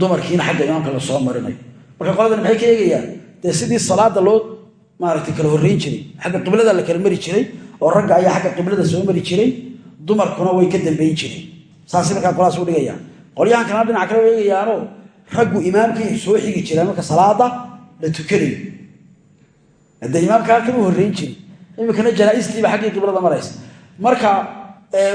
Dumarkiina xagga imaamka la soo marinayo. Marka qoladan maxay ka eegayaan dee sidii salaada loo maaragtay kala horreyn jiray xagga qiblada la kala mari jiray oo ragga ayaa xagga qiblada soo mari jiray dumarkuna way ka dambayn jireen saasay markaa qolaas u dhigayaan qolyahan kalena dhinac kale u raggu imaamkay soo xigi jireen marka salaada la tukanayo haddee imaamka halkan u horreyn jiri iminkana janaa'istiiba xaggii qiblada maraysa. Marka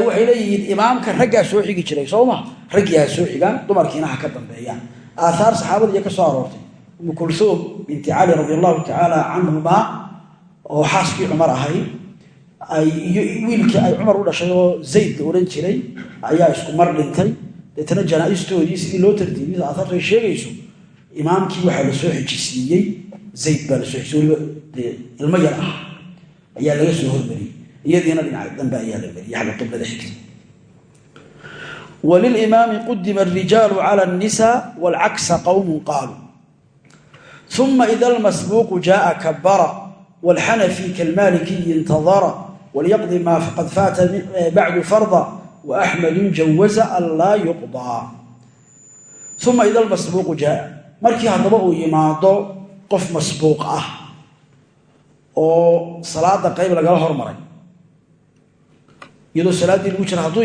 waxay leeyihiin imaamka raggaa soo xigi jiray soo ma? Raggii ha soo xigaan dumarkiina ha ka dambeeyaan aathaar saxaabada iyo ka soo aroortay umu kulsuum binti cali radi allahu tacaala canhumaa oo xaaskii cumar ahayd iyo wiilkii ay cumar u dhashay oo zayd la odhan jiray ayaa isku mar dhintay. Deetana janaa'istoodii sidii loo tartiibiyay aathaartu ay sheegayso imaamkii waxaa la soo xejisiiyey zayd baa la soo xejisiyey weliba dee ilmo yar ah ayaa laga soo hormariyey. Iyadiina dhinaca dambe ayaa la mariyey xagga qiblada xigta walilimaami qudima arijaalu uma ida almasbuuqu jaaa kabara wاlxanafi kalmalikiyi intadara walyaqdi maa qad faata bacdu farda waaxmedu jawaza an laa yuqdaa uma ida almasbuuqu jaaa markii haddaba uu yimaado qof masbuuq ah oo salaada qayb lagala hormaray iyadoo salaaddii lagu jira hadduu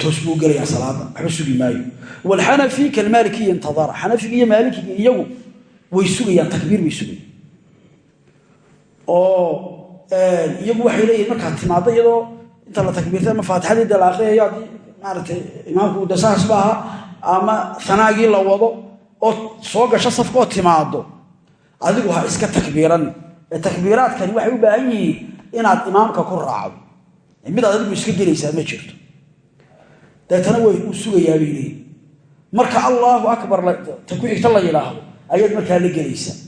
toos buu gelayaa salaada waxba sugi maayo. Waalxanafi kalmaalikiyi intadara xanafiga iyo maalikiga iyagu way sugayaan takbiir bay sugayaan. Oo iyagu waxay leeyihiin markaad timaado iyadoo inta la takbiirtay ama faatixadii dee la akriyayo haddii maaragtay imaamku de saas aha ama hanaagii la wado oo soo gasho safka oo timaado adigu ha iska takbiiran. Takbiiraadkani waxay u baahan yihiin inaad imaamka ku raacdo. Mid aad adigu iska gelaysaa ma jirto deetana way u sugayaa bay leeyihiin marka allaahu akbar ta ku xigta la yidhaahdo ayaad markaa la gelaysaa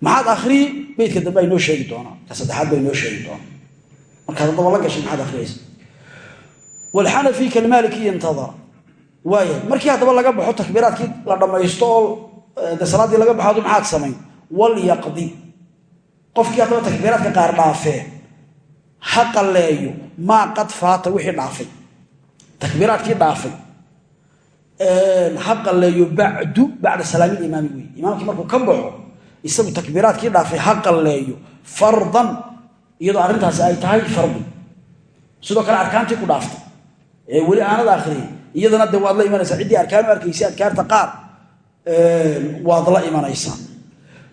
maxaad akhrii beydka dambe ay noo sheegi doonaa ka saddexaad bay noo sheegi doonaa markaad haddaba la gashay maxaad akhriyaysa walxanafi kalmaalikiyi intadara waaya markii haddaba laga baxo takbiiraadkii la dhammaysto oo de laga baxo adu maxaad samayn? Walyaqdi qofkii haddaba takbiiraadka qaar dhaafee ha qalleeyo maa qad faata wixii dhaafay takbiiraadkii dhaafay. Ha qalleeyo bacdu bacda salaami imaami wey imaamkii markuu ka baxo isagu takbiiraadkii dhaafay ha qalleeyo fardan iyadoo arrintaasi ay tahay fardi sidoo kale arkaantii ku dhaaftay. Ee weli aanad akhriyay iyadana de waad la imanaysaa. Ciddii arkaanu arkaysay adkaarta qaar waad la imanaysaa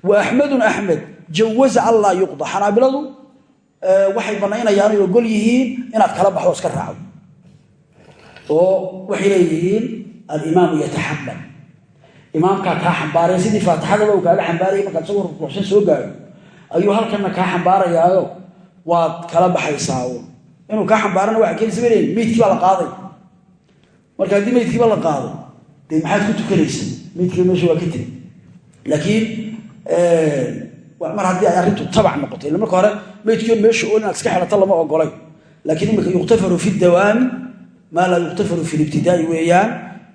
wa axmedun axmed jawaza allaa yuqda. Xanaabiladu waxay bannaynayaan ay ogol yihiin inaad kala baxdo iska raacdo oo waxay leeyihiin alimaamu yataxammal imaamkaa kaa xambaaraya sidii faatixadaba uu kaaga xambaarayay markaad isagoo rukuucsan soo gaaro ayuu halkanna kaa xambaarayaayo. Waad kala baxaysaa inuu kaa xambaarana waa keenaysa ba meydkii baa la qaaday. Marka haddii meydkiiba la qaado dee maxaad ku tukanaysa meydkiiba meesha waa ka tiri. Laakiin mar haddii ay arrintu tabac noqotay illa marka hore meydkiion meesha ool inaad iska xelato lama ogolay laakiin imika yukhtafaru fi dawaami maa laa yukhtafaru fi libtidaai weeyaan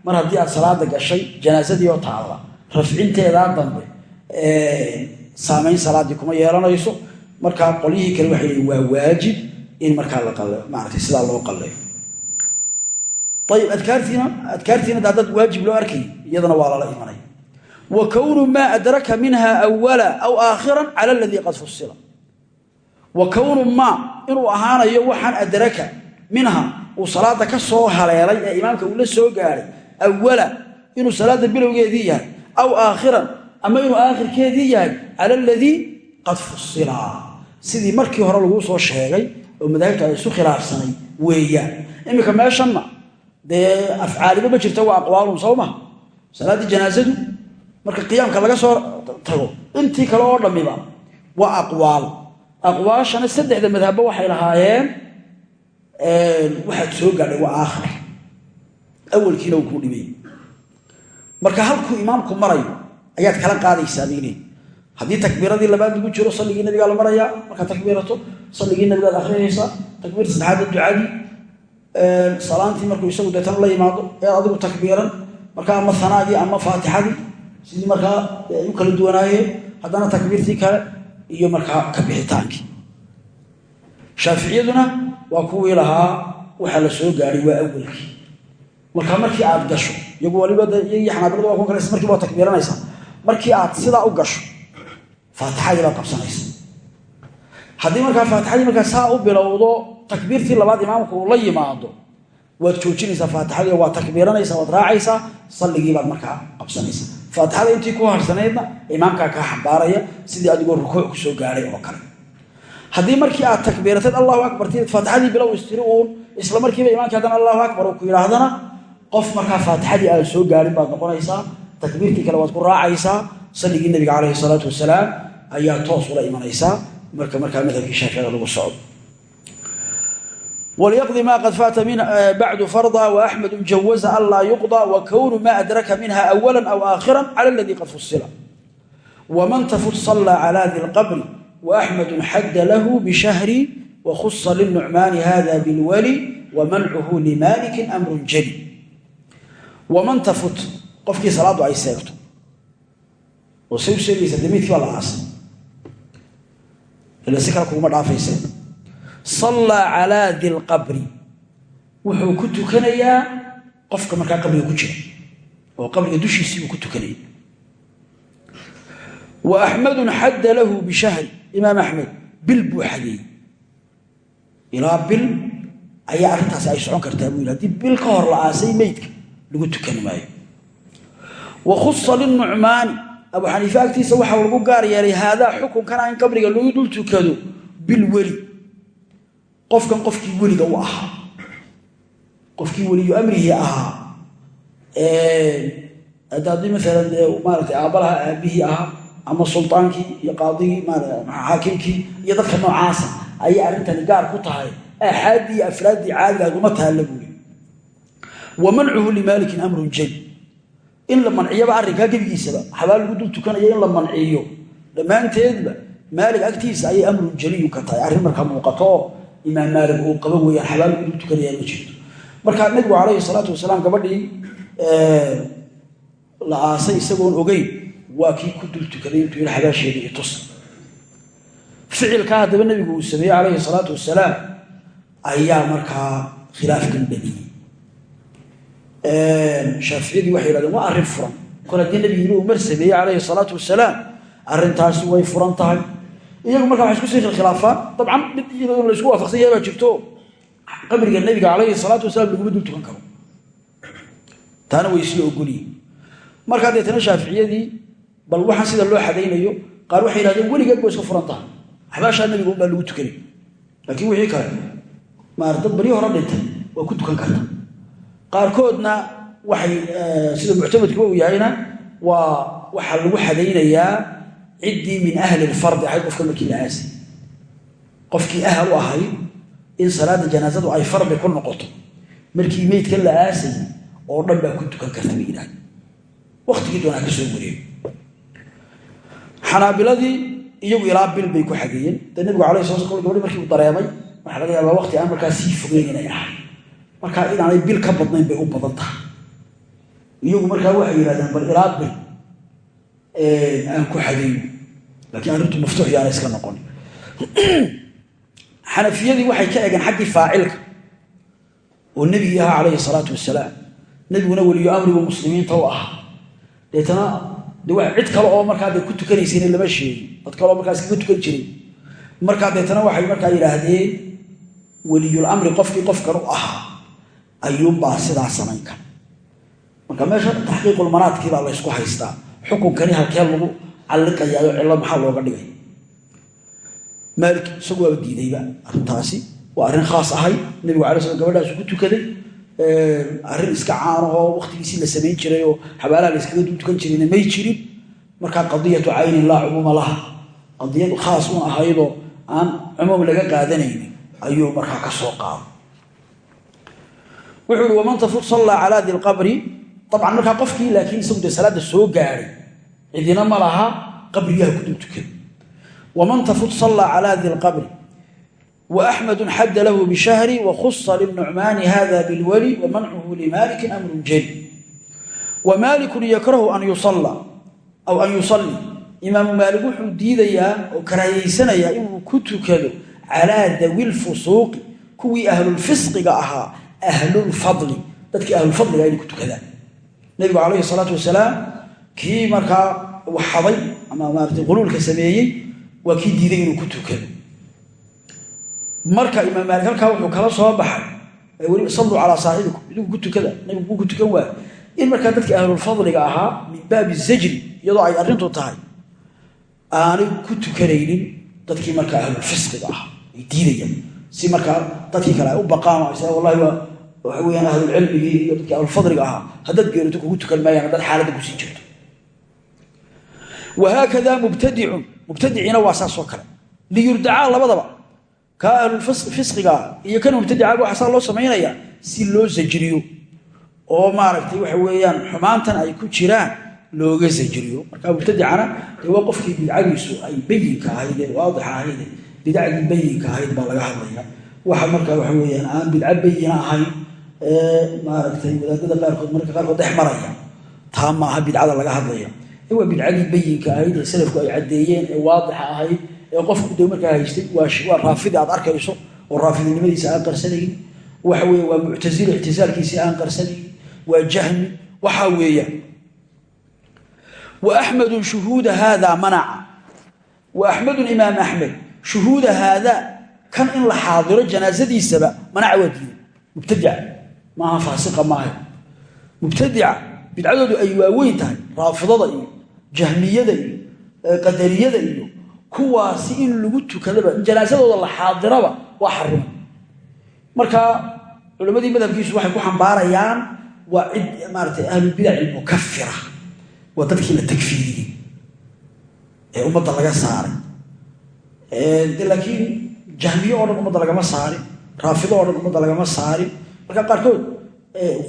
mar haddii aad salaada gashay janaasadii oo taalla rafcinteedaa dambe saamayn salaaddii kuma yeelanayso markaa qolyihii kale waxay waa waajib in markaa maarata sidaa loo qalleeyo. Ayib adkaartiina adkaartiina da dad waajib loo arkay iyadana waa lala imanaya. Wa kownu maa adraka minha awala aw aakhiran cala aladii qad fusila wa kownu maa inuu ahaanayo waxaan adraka minha uu salaada ka soo haleelay ee imaamka uu la soo gaadhay awala inuu salaada bilowgeedii yahay aw aakhiran ama inuu aakhirkeedii yahay cala aladii qad fusila sidii markii hore laguu soo sheegay oo madaahibta ay isu khilaafsanay weeyaan iminka meeshanna dee afcaaliba ma jirta waa aqwaalun soo salaaddii janaasadu marka qiyaamka laga soo tago intii kale oo dhammiba waa aqwaal. Aqwaashana saddexda madhabba waxay lahaayeen waxaad soo gaadhay waa aakhir. Awalkiina uu kuu dhibay. Marka halkuu imaamku marayo ayaad kala qaadaysaa bayleey haddii takbiiradii labaad lagu jiro salligii nabigaa la marayaa markaad takbiirato salligii nabigaad akrinaysaa takbiirta saddexaad ducadii salaantii markuu isagu deetana la yimaado ee adigu takbiiran markaa ama hanaagii ama faatixadii sidii markaa ay u kala duwanaayeen haddana takbiirtii kale iyo markaa ka bixitaankii. Shaaficiyaduna waa kuwii lahaa waxaa la soo gaadhay waa awalkii. Markaa markii aad gasho iyagu waliba xanaabilada waa kuwa kale markiiba waa takbiiranaysaa markii aad sidaa u gasho faatixadii baad qabsanaysa. Haddii markaa faatixadii markaa saa u bilowdo takbiirtii labaad imaamku la yimaado waad joojinaysaa faatixadii waad takbiiranaysaa waad raacaysaa salligii baad markaa qabsanaysaa faatixada intii ku harsanaydna imaamkaa kaa xambaaraya sidii adigoo rukuuc ku soo gaadhay oo kale haddii markii aad takbiiratad allahu abar ti faatixadii bilow istiri uun isla markiiba imaanki haddana allahu akbar uu ku yidhaahdana qof markaa faatixadii aan soo gaarin baad noqonaysaa takbiirtii kale waad ku raacaysaa salligii nabiga caleyhi salaatu wasalaam ayaa toos ula marka markaa madhabkii shaaficida lagu soco wlyaqdi ma qad faata eh, bacdu farda waaxmedu jawaza an laa yuqda wakownu maa adraka minha awala aw aakhira cala ladii qad fusila waman tafut sallaa cala di وأحمد حد له بشهر وخص للنعمان هذا بالولي ومنعه لمالك أمر جلي ومن تفت قفكي صلاة أي سيرته وسيب سيبي سدميت ولا عاصم إلا سكركم مرعى في سيرته sallaa calaa di lqabri wuxuu ku tukanayaa qofka markaa qabriga ku jira oo qabriga dushiisii buu ku tukanaya wa imaam axmed bil buu xadeeyey ilaa bil ayaa arrintaasi ay socon kartaa buu haddii bil ka hor la aasay meydka lagu tukani maayo. Wa khusa linucmaani abu xaniife agtiisa waxaa lagu gaar yeelay haadaa xukunkana in qabriga lagu dul tukado bil weli. Qofkan qofkii weliga u ahaa. Qofkii weliyu amrigii ahaa. Haddii maalan dee maaratay aabbalaha aabihii ahaa ama sultaankii iyo qaadigii xaakimkii iyo dadka noocaasa ayay arrintani gaar ku tahay. Aaxaaddii iyo afraaddii caadigaad uma taalla buuli wa mancuhu limaalikin amrun jali in la manciyaba arrinkaa gebigiisaba xabaal lagu dul tukanaya in la manciyo. Dhammaanteedba maalig agtiisa ayay amrun jaliyun ka tahay. Arrin markaa muuqatoo imaam maalig uu qaba weeyaan xabaal lagu dul tukanaya ma jirto. Marka nabigu calayhi salaatu wasalaam gabadhii la aasay isagoon ogeyn waa kii ku dul tukaday intuu yidhi xabaasheeda iyo tus. Ficilkaa haddaba nebigu uu sameeyey calayhi salaatu wasalaam ayaa markaa khilaafkan dhaliyey shaaficiyadii waxay yidhahdeen waa arrin furan. Kol haddii nebigu yiri uu mar sameeyey calayhi salaatu wasalaam arrintaasi way furan tahay. Iyagu markaa waxay isku sii khilkhilaafaan. Dabcan iyadoo la isku waafaqsan yahay baa jirto. Qabriga nebiga calayhi salaatu wasalaam laguma dul tukan karo. Taana way isla ogolyihin markaa deetana shaaficiyadii bal waxaan sida loo xadaynayo qaar waxay yidhahdeen weligeed ba iska furan tahay axbaashaa nebiga unbaa lagu tukanay. Laakiin wixii kale maara dad barii hore dhintay waa ku tukan karta. Qaarkoodna waxay sida muctamadkuba uu yahayna waa waxaa lagu xadaynayaa ciddii min ahli lfardi ahayd qofka markii la aasay qofkii ahal u ahayd in salaada janaasadu ay fardi ku noqoto. Markii meydkan la aasay oo dhan baa ku tukan karta bay yidhahda waktigii doonaa ka soo wareego xanaabiladii iyagu ilaa bil bay ku xageeyeen dee nabigu sl gabadhi markii uu dareemay waxaa laga yaabaa waqti aan markaa sii fogeyn markaa inaanay bil ka badnayn bay u badan tahay. Iyagu markaa waxay yidhahdeen bal ilaa bil aan ku xageyno laakiin arrintu maftuux yaana iska noqon. *clears throat* Xanafiyadii waxay ka egeen xaggii faacilka oo nebigii ahaa calayhi salaatu wasalaam nebiguna weliyo amrigu muslimiinta u ahaa. Deetana de cid kale oo markaa de ku tukanaysayna lama sheegin dad kaleoo markaas kaga tukan jiray. Markaa deetana waxay markaa yidhaahdeen weliyul amri qofkii qofkan u ahaa ayuunbaa sidaa samayn kara marka meesha taxqiiqulmanaadkiibaa la ysku haystaa. Xukunkani halkee lagu calliqayaayo cillo maxaa looga dhigay? Maalik isagu waaba diidayba arrintaasi waa arrin khaas ahay. Nebigu alay slam gabadhaasu ku tukaday arrin iska caanahoo waktigiisii la samayn jiray oo xabaalaha la yskaga tukan jirayna may jirin. Markaa qadiyatu caynin laa cumuuma laha. Qadiyad khaas un ahaydoo aan cumuum laga qaadanaynin. Ayuu markaa ka soo qaado wuxuu ihi waman tafut sallaa calaa di lqabri dabcan markaa qofkii laakiin isagu dee salaadda soo gaadhay cidina ma laha qabriyaha ku dul waman tafut sallaa calaa di lqabri وأحمد xad lh bشhهر وخص للنعmاn hذا بالwlي ومنعه لmالك أمر jلي وmالك يkrه أn يصلى أو أn يصلي imaamu maalik wuxuu diidayaa oo karaahiyeysanaya inuu ku tukado calىa dawi الفusuuqi kuwii ahlulfisqiga ahaa ahlulfadli dadkii ahlulfadliga inay ku tukadaan nebigu calayhi الsalaaةu wasalaam kii markaa waxaday ama maarata quluulka sameeyey waa kii diiday inuu ku tukado marka imaam maalik halkaa wuxuu kala soo baxay. Weli salluu calaa saaxibikum. Idigu ku tukada nabigu kuu ku tukan waaya in markaa ahlulfadliga ahaa min baabi zajri iyadoo ay arrintu tahay aanay ku tukanaynin dadkii markaa ahlulfisqiga ahaa. Ay diidayaan. Si markaa dadkii kale ay u baqaan wallahi waa waxa weyaan ahlulcilmigii iyo dadkii ahlulfadliga ahaa. Haddaad geerito kugu tukan maayaan haddaad xaaladda ku sii jirto. Wahaakada mubtadicun mubtadiciina waa saasoo kale. Liyurdacaa labadaba ka ahlulfisqiga iyo kan mubtadicaaba waxaa saa loo samaynaya si loo sajriyo oo maaragtay waxa weeyaan xumaantan ay ku jiraan looga sajriyo marka mubtadicana waa qofkii bidcadiisu ay bayinka ahayd ee waadixa ahayd bidacdii bayinka ahayd baa laga hadlaya waxa marka waxa weyaan aan bidco bayina ahayn ee maaragtay wadaadada qaarkood marka qaarkood dhex maraya taa maaha bidcada laga hadlaya waa bidcadii bayinka ahayd ee salafku ay caddeeyeen ee waadixa ahayd ee qofku de markaa haystay waa raafidi aad arkayso oo raafidinimadiisa aan qarsanayn. Waxa weye waa muctasile ictisaalkiisii aan qarsanayn. Waa jahmi waxaa weeyaan wa axmedun shuhuuda haada manaca. Wa imaam axmed shuhuuda haada kan in la xaadiro janaasadiisaba manaca waa diiday. Mubtadica maaha faasiqa maaha mubtadica bidcadoodu ay waaweyn tahay. Raafidada iyo jahmiyada iyo qadariyada iyo kuwaasi in lagu tukadaba in janaasadooda la xaadiraba waa xarimo marka culammadii madhabkiisu waxay ku xambaarayaan waa cid maaratay ahlulbidac ilmukafira waa dadkii la takfiiriyey ee ummadda laga saaray. De laakiin jahmiye oo dhan ummadda lagama saarin raafido oo dhan ummadda lagama saarin. Marka qaarkood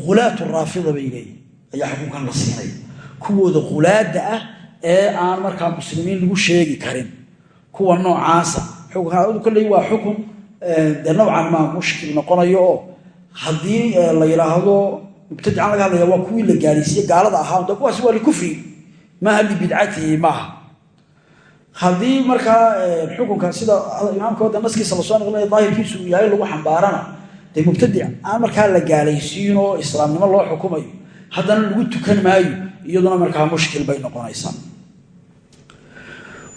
hulaatu raafida bay leeyihiin ayaa xukunkan la siinaya. Kuwooda hulaada ah ee aan markaa muslimiin lagu sheegi karin kuwa noocaasa. Xukunkan kolley waa xukun dee nowcan maa mushkil noqonayo oo haddii la yidhaahdo mubtadican laga hadlaya waa kuwii la gaarisiiye gaalada ahaa de kuwaasi waa likufri. Maaha libidcatihi maaha. Haddii markaa xukunka sida imaamkooda naskiisa la soo naqlinaya daahirkiisu uu yahay lagu xambaarana dee mubtadic aan markaa la gaalaysiin oo islaamnimo loo xukumayo haddana lagu tukan maayo iyaduna markaa mushkil bay noqonaysaa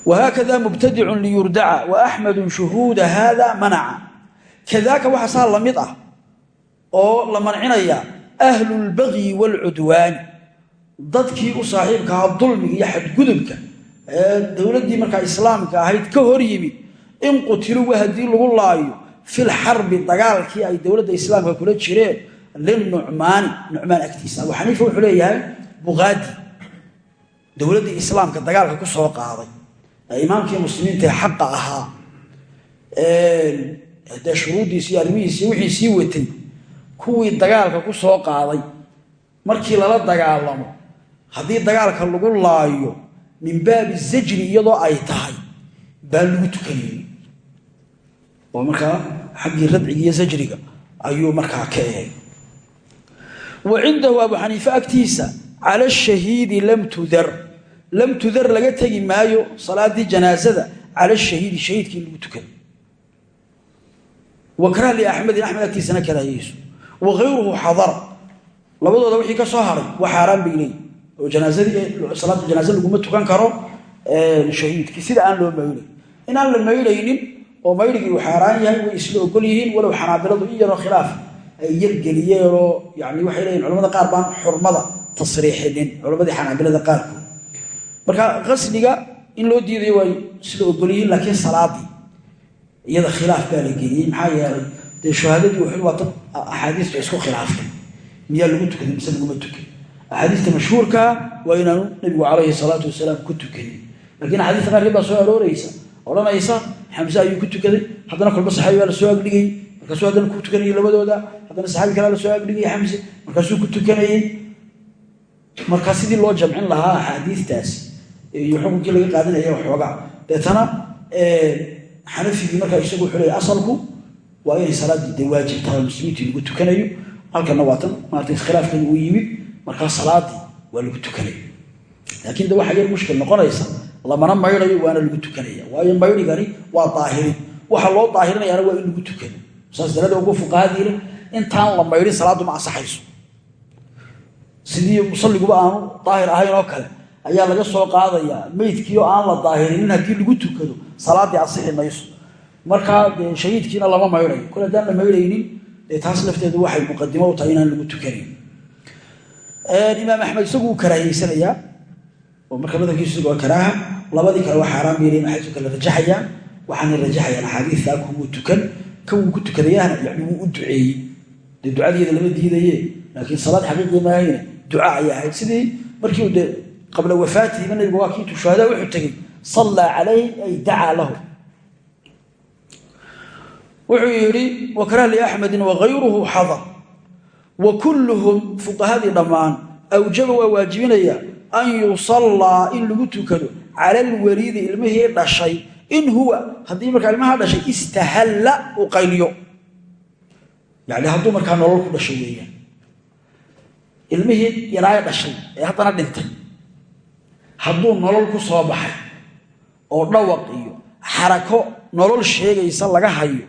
wahaakada mubtadicun liyurdaca wa axmedun shuhuuda haada manaca kadaaka waxaa saa la mid ah oo la mancinaya ahlulbagyi waalcudwaani dadkii u saaxiibkahaa dulmiga iyo xadgudubka ee dowladdii markaa islaamka ahayd ka hor yimid in qutiluu haddii lagu laayo filxarbi dagaalkii ay dowladda islaamka kula jireen linucmaani nucmaan agtiisa abu xaniifa wuxuu leeyahay bukaadi dowladdii imaamkii muslimiinta ee xaqa ahaa dee shuruuddiisi iyo arrimihiisi wixii sii watay kuwii dagaalka ku soo qaaday markii lala dagaalamo haddii dagaalka lagu laayo min baabi zajri iyadoo ay tahay baa lagu tukanayay. Oo markaa xaggii radciga iyo zajriga ayuu markaa ka eegay. Wa cindahu abu xaniife agtiisa cala shahiidi lam tudar lam tudar laga tegi maayo salaadii janaasada cala shahiidi shahiidkii in lagu tukada wa karaha liaxmedin axmed agtiisana karaahiyeyso wa hayruhu xadara labadooda wixii ka soo haray waa xaaraan bay leeyihiin oo janaasadii janaaze laguma tukan karo shahiidkii sida aan loo maydhay in aan la maydhaynin oo maydhigii uu xaaraan yahay way isla ogol yihiin walow xanaabiladu in yaroo khilaaf ay yargeliyeenoo yani waxay leeyihiin culamada qaar baan xurmada tasriixinin culamadii xanaabilada qaarkood marka qasliga in loo diidayo way isla ogol yihiin laakiin salaadii iyada khilaaf baa la geliyey. Maxaa yeelay dee shuhaadadii wuxuu waa dad axaadiista isku khilaaftay. Miyaa lagu tukaday mise laguma tukan axaadiista mashhuurkaa waa inaanu nabigu calayhi salaatu wasalaam ku tukanin. Lakiin axaadiista qaarkeed baa soo arooreysa odhanaysa xamse ayuu ku tukaday? Haddana kolba saxaabi baa la soo agdhigayy markaasuu haddana ku tukanayay labadooda. Haddana saxaabi kalea la soo agdhigayay xamse. Markaasuu ku tukanayey markaa sidii loo jamcin lahaa axaadiistaasi iyo xukunkii laga qaadanaya waxoogaa. Deetana xanafigii markaa isagu ansaxayso. Sidii musalliguba aanu daahir ahayn oo kale ayaa laga soo qaadayaa meydkii oo aan la daahirinin haddii lagu tukado salaaddii ansixi mayso. Shahiidkiina lama maydhayo kol haddaan la maydhaynin taas lafteedu waxay muqadimo u tahay inaan lagu tukanayn imaam axmed isagu uu oo marka madhabkiisu isagu karaaha labadii kale waa xaaraan bay leeyihiin waxay kale rajaxayaan. Waxaanay rajaxayaan axaadiistaa kuwuu tukan. Kan wuu ku tukadayahna yani wuu u duceeyey. Dee ducadeeda lama diidaye laakiin salaad xaqiiqi maahayne duca ayay ahayd. Sidii markii uu dee qabla wafaatihiba nabigu waa kiitu shuhadaa wuxuu tegey sallaa calayhi ay dacaa lahu. Wuxuu yidhi wakaraha liaxmedin wagayruhu xadar. Wa kulluhum fuqahadii dhammaan awjaba waa waajibinaya an yusallaa in lagu tukado cala alwaliidi ilmihii dhashay. In huwa haddii markaa ilmaha dhashay istahalla uu qayliyo. Yani hadduu markaa nolol ku dhashay weeyaan. Ilmihii dhintay hadduu nolol ku soo baxay oo dhawaq iyo xarako nolol sheegaysa laga hayo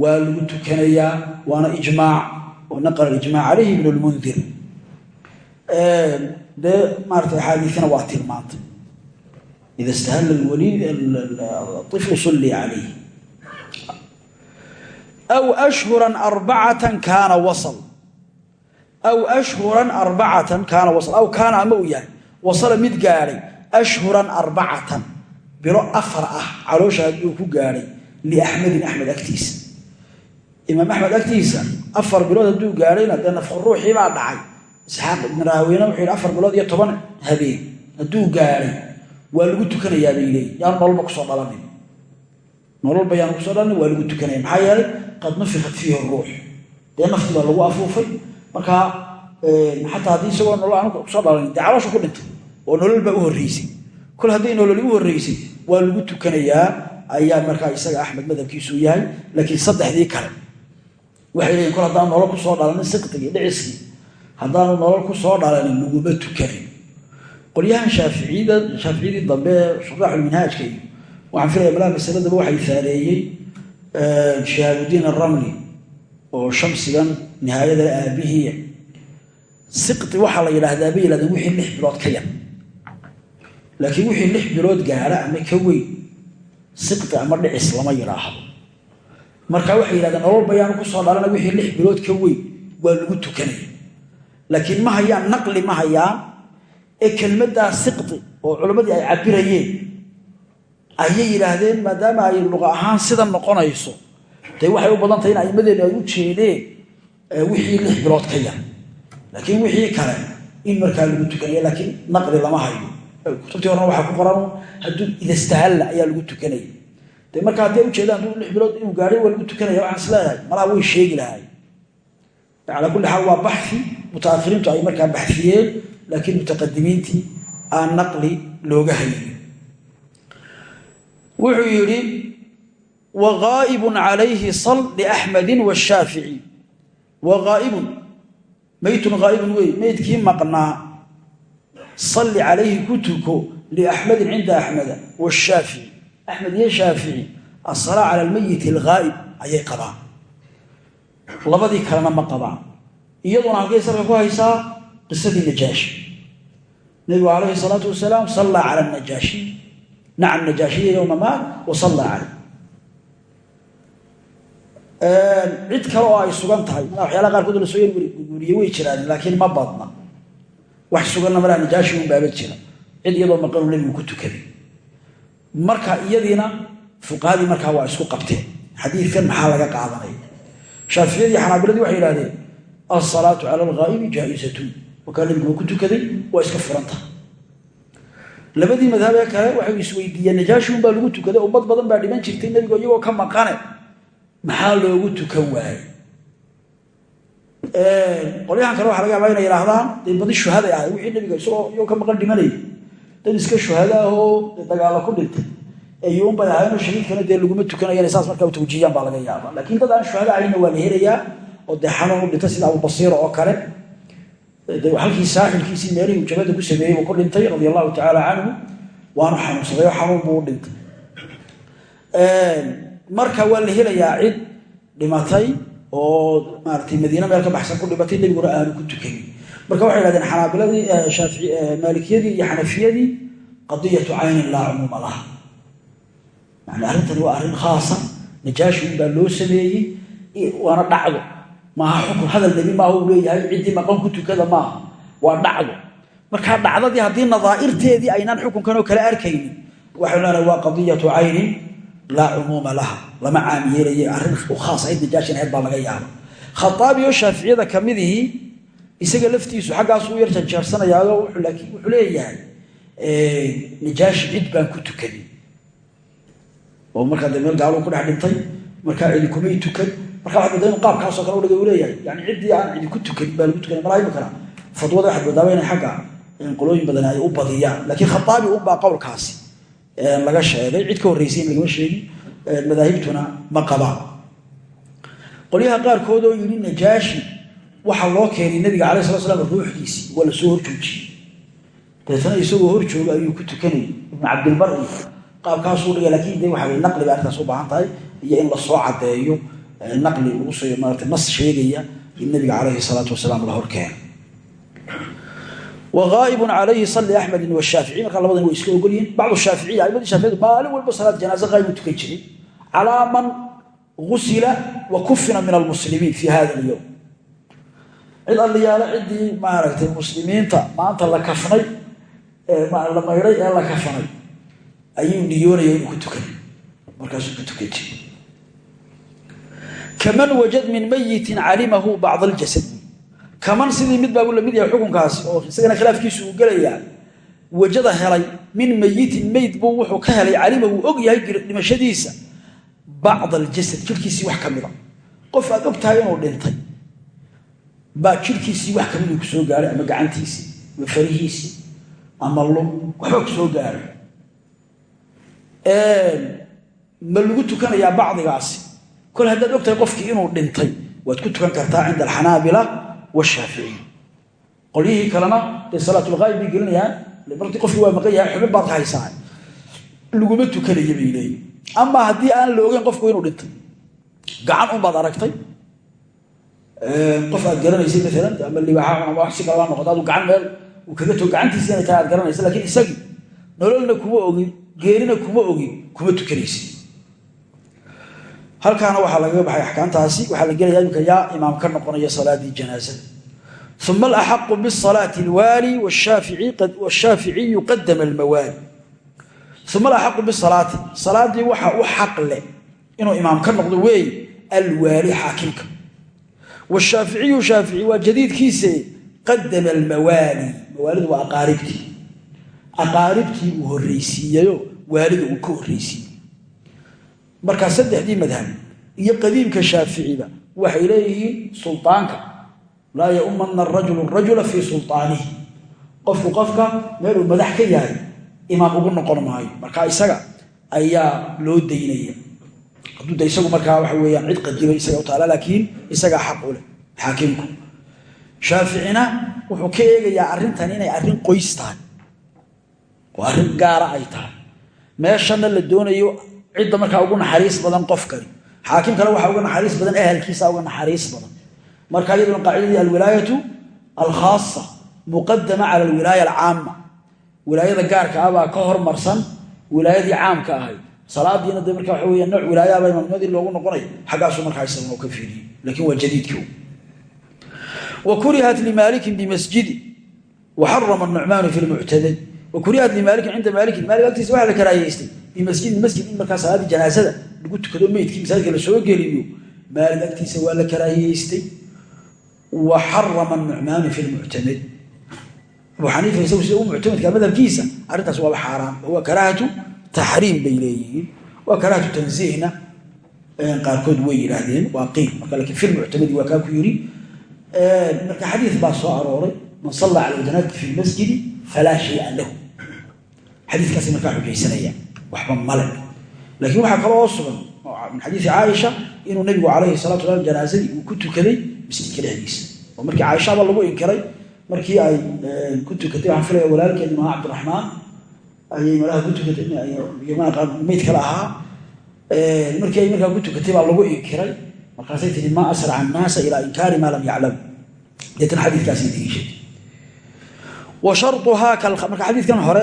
waa lagu tukanayaa waana ijmaac oo naqala ijmaac calayhi ibn lmundir dee maarata axaadiisina waa tilmaantay. Ida istahalla lwaliid iflu sulli calayh aw ashhuran arbacatan kaana wasal. Aw ashhuran arbacatan kaana wasal. Aw kaana ama uu yahay wasala mid gaadhay ashhuran arbacatan. Bilo afar ah caloosha hadduu ku gaadhay liaxmedin axmed agtiisa imaam axmed agtiisa afar bilood hadduu gaadhayna dee nafku ruuxii baa dhacay. Isxaaq ibn raaweyne wuxuu yidhi afar bilood iyo toban habeen hadduu gaadhay waa lagu tukanayaa bay leeyiin yaan nololba ku soo dhalanin. Nololba yaan ku soo dhalanin waa lagu tukanaya. Maxaa yeelay qad nufikat fiihi ruux. Lagu afuufay. Markaa xataa haddii isagoo nolol aan ku soo dhalanin dee caloosha ku dhintay oo nolol baa u horreysay. Kol hadday nololi u horreysay waa lagu tukanayaa ayaa markaa isaga axmed madhabkiisuu yahay laakiin saddexdii kale. Waxay leeyiin kol haddaanu nolol ku soo dhalanin siqtigii dhiciskii haddaanu nolol ku soo dhalanin laguma tukanin. Qolyahan shaaficiyadii dambe shuraaxulminhaajka iyo waxaan filaya malaha masaladaba waxay faareeyey shihaabudiin aramli oo shamsigan nihaayada aabihiiya siqi waxaa la yidhaahdaa bay yihahdeen wixii lix bilood ka yar. Laakiin wixii lix bilood gaara ama ka weyn siqi ama dhicis lama yidhaahdo marka waxay yidhahdeen nolol bayaanu ku soo dhalana wixii lix bilood ka weyn waa lagu tukanaya. Laakiin ma hayaan naqli ma hayaan ee kelmaddaa siqi oo culammadii ay cabirayeen ayay yidhaahdeen maadaama ay luqa ahaan sida noqonayso dee waxay u badan tahay in aimadeenu ay u jeedeen wixii lix bilood ka yar laakiin wixii kale in markaa lagu tukanaya laakiin naqli lama hayo. Kutubtii horena waxaa ku qoran hadduu idastahalla ayaa lagu tukanaya de marka hadday ujeedaan hadduu lix bilood inuu gaadhay waa lagu tukanaya waxaan isleedahay malaha way sheegi lahay calaa kulli xaal waa baxi mutaahiriintu ay markaa baxiyeen laakiin mutaqadimiintii aan naqli looga haynin. Wuxuu yidhi waqaa'ibun calayhi sal liaxmedin washaafici waqaa'ibun meytun qaa'ibun wey meydkii maqnaa salli calayhi ku tuko liaxmedin cinda axmeda washaafici axmed iyo shaafici asalaa cala almeyit alghaa'ib ayay qabaan. Labadii kalena ma qabaan. Iyaduna halkay salka ku haysaa qisadii najaashi. Nabigu calayhi salaatu wasalaam sallaa cala najaashi. Nacam najaashiya yowma maat wa sallaa caleyh cid kale oo ay sugan tahay. Waxyaalaha qaarkood la soo yarguuriye way jiraan laakiin ma badna. Wax suganna malaha najaashi un baaba jira. Cid iyadoo maqanuu nebigu ku tukaday marka iyadiina fuqahadii markaa waa isku qabteen. Xadiidkan maxaa laga qaadanaya shaaficiyadii xanaabiladii waxay yidhahdeen alsalaatu cala alghaa'ibi jaa-isatun wakaa nebigu ku tukaday waa iska furantaha labadii madhabee kale waxay isweydiiyeen najaashi unbaa lagu tukaday ummad badan baa dhiman jirtay nebigo iyagoo ka maqane maxaa loogu tukan waayey? Qolyahan kale waxa laga yaabaa inay yidhaahdaan dee badi shuhaday ahay wixii nebiga isagoo iyagoo ka maqan dhimanayay. Dad iska shuhada ahoo dagaalo ku dhintay eyuunbay ahaynoo shahiidkana dee laguma tukanayan saas markaa u tawjiiyaan baa laga yaabaa. Laakiin dad aan shuhada ahayna waa la helayaa oo dee xanuun u dhintay sida abubasiira oo kale. Halkii saaxilkiisii meelihii jabada ku sameeyey buu ku dhintay radi allahu tacaala canhu waanu xanuunsaday oo xanuun buu u dhintay marka waa la helayaa cid dhimatay oo maaratay madiine meel ka baxsan ku dhimatay nebiguna aanu ku tukanin marka waxay hahdeen xanaabiladii maalikiyadii iyo xanafiyadii qadiyatu caynin laa cumuuma laha yani arrintani waa arrin khaasa najaashi unbaa loo sameeyey waana dhacdo. Maaha xukun hadal nebi maaha uu leeyahay ciddii maqan ku tukada maaha waa dhacdo. Markaa dhacdadii haddii nadaairteedii aynaan xukunkanoo kale arkaynin waxaynu leenahay waa qadiyatu caynin laa cumuuma laha lama caami yeelaye arrin u khaas ayd najaashin ahayd baa laga yaaba khaaabi oo shaaficiyada kamidihii isaga laftiisu xaggaasuu yar janjeersanayaayo wuxuu leeyahay najaashi cid baan ku tukanin. Oo markaa de meel gaaluu ku dhex dhintay markaa cidi kumay tukan marka waxad moodaa inu qaabkaasoo kale udhigay uu leeyahay. Yani ciddii aan cidi ku tukanin baa lagu tukanay malaa imikana fadwada waxaad moodaaba inay xagga qolooyin badan ay u badiyaan. Laakiin khaaabi unbaa qowlkaasi laga sheegay. Cid ka horreysay in lagama sheegin madaahibtuna ma qabaan qolyaha qaarkood oo yidhi najaashi waxaa loo keenay nabiga calai sala slam ruuxdiisii waa la soo horjoojiyey. Dabeetana isagoo hor jooga ayuu ku tukanayay. Ibnu cabdilbar iyo qaabkaasuu dhigay laakiin de waxa weye naqli bay arrintaas u baahan tahay iyo in la soo caddeeyo naqli lagu soo maarata nas sheegaya in nabiga calayhi salaatu wasalaam la hor keenay waaa'ibun calayhi salli axmedin washaafici markaa labadan way iska ogolyihiin bacdu shaaficiya aimadii shaaficiyadu maalin walba salaad janaaze qaayb u tukan jiray. Calaa man gusila wa kufina min almuslimiin fi hada alyowm cid alliyaalo ciddii maaragtay muslimiinta maanta la kafnay la maydhay ee la kafanay ayuu niyoonaya inuu ku tukanay markaasuu ku tukan jiray. Kaman wajad min mayitin calimahu bacd aljasad kaman sidii mid baabu la mid yahay xukunkaasi oo isagana khilaafkiisu uu gelayaa. Wajada helay min mayitin meyd buu wuxuu ka helay. Calima wuu og yahay dhimashadiisa. Bacd aljasad jirkiisii wax ka mida qof aad og inuu dhintay. Baa jirkiisii wax kamiduu ku soo gaaray ama gacantiisii ama farihiisii ama lug waxbaa ku gaaray. Ma lagu tukanayaa bacdigaasi. Kol haddaad og qofkii inuu dhintay waad ku tukan kartaa cinda alxanaabila washaaficiy qolyihii kalena dee salaatulghaayib bay gelinayaan marti qofkii waa maqan yahay xubin baad ka haysaa laguma tukanaya bay leeyihiin amaa haddii aan la ogeyn qofku inuu dhintay gacan unbaad aragtay qof aad garanaysay maalan ama libaaxa ama wax si kalala noqoto adu gacan meel uu kaga too gacantiisi inay tahay aad garanaysa lakiin isagii nololna kuma ogin geerina kuma ogin kuma halkaana waxaa lagaga baxay axkaamtaasi. Waxaa la gelaya imika yaa imaam ka noqonaya salaadii janaasada uma alaxaqu bisalaati alwaali washaaficiyu qadama almawaali. Uma alaxaqu bisalaati salaadii waxa u xaq leh inuu imaam ka noqdo weey alwaali xaakimka. Washaaficiyu shaafici waa jadiidkiise qadama almawaali. Mawaalidu waa aqaaribtii. Aqaaribtii uu horreysiiyeyo waalida uu ka horreysiiyey markaa saddexdii madhab iyo qadiimka shaaficiba waxay leeyihiin sulطaanka laa yaumana arajulu rajula fii sulطaanihi qofku qofka meeluu madax ka yahay imaam ugu noqon maayo. Markaa isaga ayaa loo daynaya. Hadduu de isagu markaa waxa weyaan cid qadimay isaga u taala laakiin isagaa xaq u xaakimku. Shaaficina wuxuu ka eegayaa arrintan inay arrin qoys tahay oo arrin gaara ay tahay. Meeshana la doonayo cidda markaa ugu naxariis badan qofkani xaakimkana waxaa uga naxariis badan ahalkiisa uga naxariis badan. Marka iyaduna qaacidadii alwilaayatu alkhaasa muqadama cala alwilaaya alcaama wilaayada gaarka ah ka hormarsan wilaayadii caamka ahayd salaadiina de marka weya nooc wilaayaaba imaamnimadii loogu noqonay xaggaasuu markaa isaguna ka fiiriyey lakiin waa jadiidkii. Kurihat limaalikin bimasjidi wa xarama nucmaanu fi lmuctadad wa kurihat limaalikin cinda maalikin maalik agtiisa waxaa la karaayeystay bimasjidin masjid in markaa salaadii janaasada lagu tukado meydkii masaajidka la soo geliyo maalik agtiisa waa la karaayeystay wa xarama nucmaanu fi lmuctamad abu xaniifa isagu sida u muctamadka madhabkiisa? Arrintaas waaba xaaraan wahuwa karaahatu taxriim bay leeyihiin. Waa karaahatu tansiihna qaarkood way yidhaahdeen waa qiil marka lakiin fi lmuctamadi waa kaa ku yidhi marka xadiid baa soo arooray man sallaa cala janaazati fi lmasjidi falaa shaya lahu waxba male laakiin waxaa kaloo sugan min xadiisi caaisha inuu nabigu calayhi salatu salaam janaazadii uu ku tukaday masjidka oo markii caaishaba lagu inkiray markii ay ku tukatay waxaan filaya walaalkeed imaam cabdiraxmaan ayay malaha ku tukatay meyd kale ahaa. Markii ay markaa ku tukatay baa lagu inkiray. Markaasay tihi maa asraca annaasa ilaa inkaari maa lam yaclamu deetana xadiikaasi digishay wa sharuhaa marka xadiidkan hore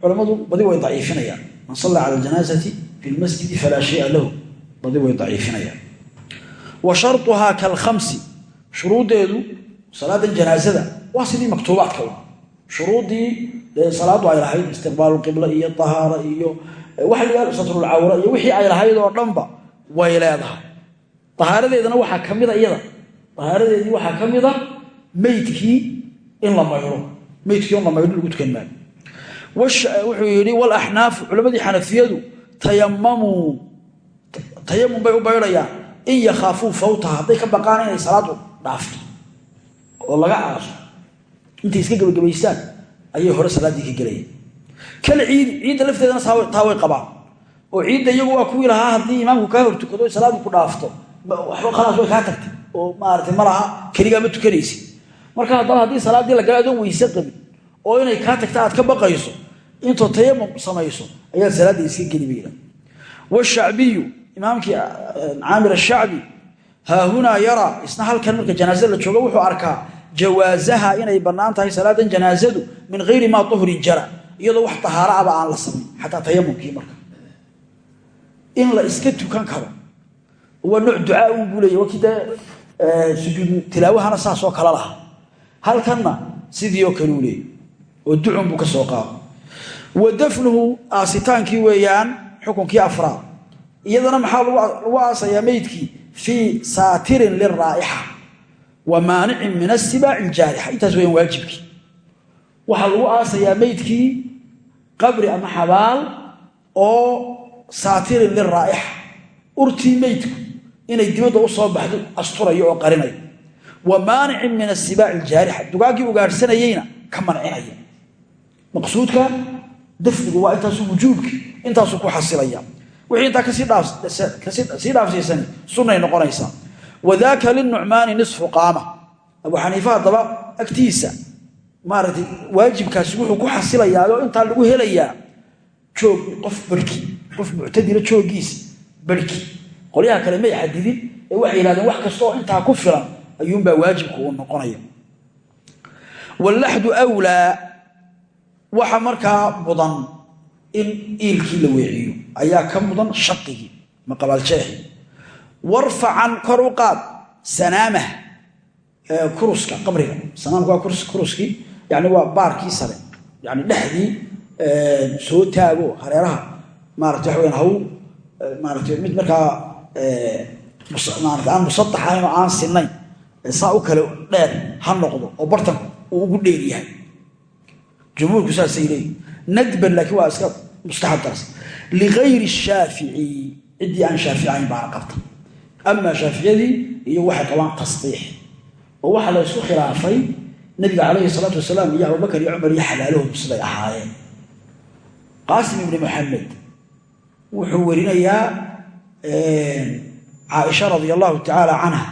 culamadu badi way daciifinayaan man salla cala aljanaazati fi lmasjidi falaa shaya lahu badi way daciifinayaan wa sharuhaa kalkhamsi shuruuddeedu salaadan janaazada waa sidii maktuubaadka u shuruuddii salaaddu ay lahayd istiqbaalu qibla iyo tahaara iyo waxa la satrulcawra iyo wixii ay lahayd oo dhanba way leedahay tahaaradeedana waxaa ka mida iyada tahaaradeedii waxaa ka mida meydkii in la maydho meydkii in la maydho lagu tukan maayo wuxuu yidhi walaxnaafu culammadii xanafiyadu tayamamuu tayamum bay u baydhayaan in yakhaafuu fawtaha hadday ka baqaan inay salaadu dhaafto oo laga aaso intay iska gebagabaystaan ayay hore salaaddii ka gelayaan kal ciidi ciidda lafteedana taa way qabaan. Oo ciidda iyagu waa kuwii lahaa haddii imaamku kaa hortukado salaadu ku dhaafto waxba khalaas way kaa tagtay. Oo maarata ma laha keligaa marka haddaba haddii salaaddii la gala adoon weyse qabin oo inay kaa tagta aad ka baqayso intoo tayamum samayso ayaad salaadda iska geli bayla washacbiyu imaamkii caamir ashacbi haahunaa yaraa isna halkan marka janaazada la joogo wuxuu arkaa jawaasaha inay bannaan tahay salaadan janaazadu min hayri maa uhrin jara iyadoo wax tahaaro aba aan la samayn xataa tayamumkii marka. In la iska tukan karo waa nooc ducaa un buu leeya wakii dee sujuud tilaawahana saasoo kala laha halkanna sidii oo kale u oo ducun buu ka soo qaado wa dafnuhu aasitaankii weeyaan xukunkii afraad. Iyadana maxaa lagu aasayaa meydkii? Fii saatirin liraa'ixa wa maanicin min asibaaci iljaarixa intaas weyaan waajibkii. Waxaa lagu aasayaa meydkii qabri ama xabaal oo saatirin liraa'ixa urtii meydku inay dibadda u soo baxdo asturayo oo qarinayo. Wa maanicin min asibaaci iljaarixa dugaaggii ka mancinaya dafnigu waa intaasu wujuubkii intaasuu ku xasilaya. Wixii intaa ka sii dhaafsiisani sunnay noqonaysaa wadaaka linucmaani nisfu qaama. Abu xaniifa haddaba agtiisa maaragtay waajibkaasi wuxuu ku xasilayaao intaa lagu helayaa joog qof barhki qof muctadila jooggiisa barhki qolyaha kale may xadidin ee waxay wax kastaoo intaa ku filan ayuunbaa waajibka uu noqonaya. Wallaxdu wlaa waxa markaa mudan in iilkii la weeciyo ayaa ka mudan shaqigii maqabaaljeexi warfacan kor u qaad sanaamah kuruska qabriga. Sanaamka waa kuruskii yani waa baarkii sare. Yani dhexdii soo taago hareeraha maarata waxa weyaan haw maarata mid markaa aan musadax ahayn oo aan sinayn saa u kale dheer ha noqdo oo bartanku uu ugu dheer yahay jumhuurku saasay leeyihiin nadban laakiin waa iska mustaxabkaas ligayri shaafici ciddii aan shaafici ahayn baana qabta amaa shaaficiyadii iyo waxay qabaan tasdiix. Oo waxaa la ysku khilaafay nabiga calayhi salaatu wasalaam iyo abubakar iyo cumar iyo xalaalahoodu siday ahaayeen. Qaasim ibni maxamed wuxuu werinayaa caaisha radia allahu tacaala canha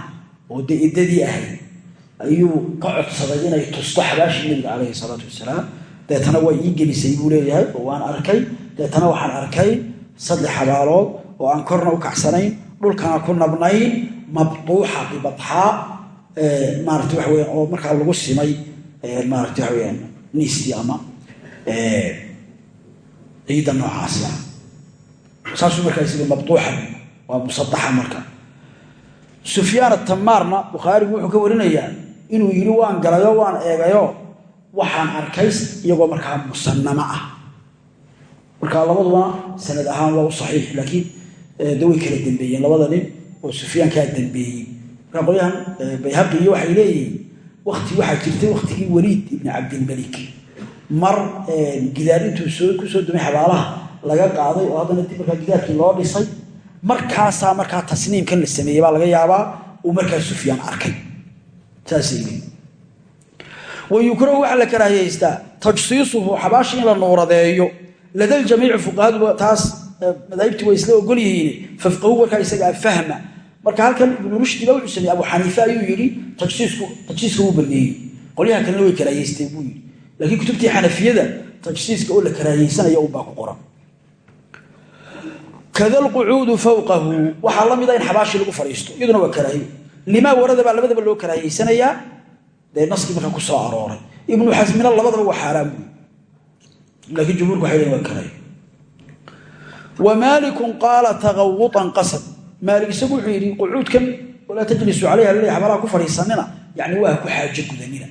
oo dee iddadii ahayd ayuu ka codsaday inay tusto xabaashii nabiga calayhi salaatu wasalaam deetana way ii gelisay buu leeyahay oo waan arkay. Deetana waxaan arkay saddex xabaalood oo aan korna u kacsanayn dhulkana ku nabnayn mabduuxa bibaxaa maarata waxa weya oo markaa lagu simay maarata waxa weyaan niistii ama ciidda noocaasi ah. Saasuu markaa isii mabduuxa waa musadaxa marka. Sufyaan atamaarna bukhaarigu wuxuu ka warinayaa inuu yidhi waan galayo waan eegayo waxaan arkay iyagoo markaa musanamo ah. Markaa labadubana sanad ahaan waa u saxiix laakiin de way kala dambeeyeen labada nin oo sufyaankaa dambeeyey markaa qolyahan bayhaqi iyo waxay leeyihiin wakti waxaa jirtay waktigii waliid ibni cabdilmalik. Mar gidaar intuu soo ku soo dumay xabaalaha laga qaaday oo haddana dib markaa gidaarkii loo dhisay. Markaasaa markaa tasniimkan la sameeyey baa laga yaabaa uu markaa sufyaan arkay. Saasay leeyihiin wayukrahu waxaa la karaahiyaystaa tajsiisuhu xabaashi in la nuuradeeyo ladaljamiici fuqahadu taas madaahibtii way isla ogol yihiin fafqahu markaa isagaa fahma marka halkan ibnu rushdiba wuxuu sameeyey abu xaniife ayuu yidhi tajsiiska wuu baneeyey qolyaha kalena way karaahiyaysteen buu yidhi laakiin kutubtii xanafiyada tajsiiska oo la karaahiyeysanaya unbaa ku qoran kada alqucuudu fawqahu waxaa la mida in xabaashi lagu fadhiisto iyaduna waa karaahiyo limaa warada baa labadaba loo karaahiyeysanayaa dee naskii markaa ku soo arooray. Ibnu xasmina labadaba waa xaaraan buy laakiin jumhuurku waxay lehin waa karaahiyo wa maalikun qaala tagawutan qasad. Maalik isagu wuxuu yidhi qucuudkan walaa tajlisu calayha laleey xabaalaha ku fadhiisanina. Yani waa ku xaajo gudanina.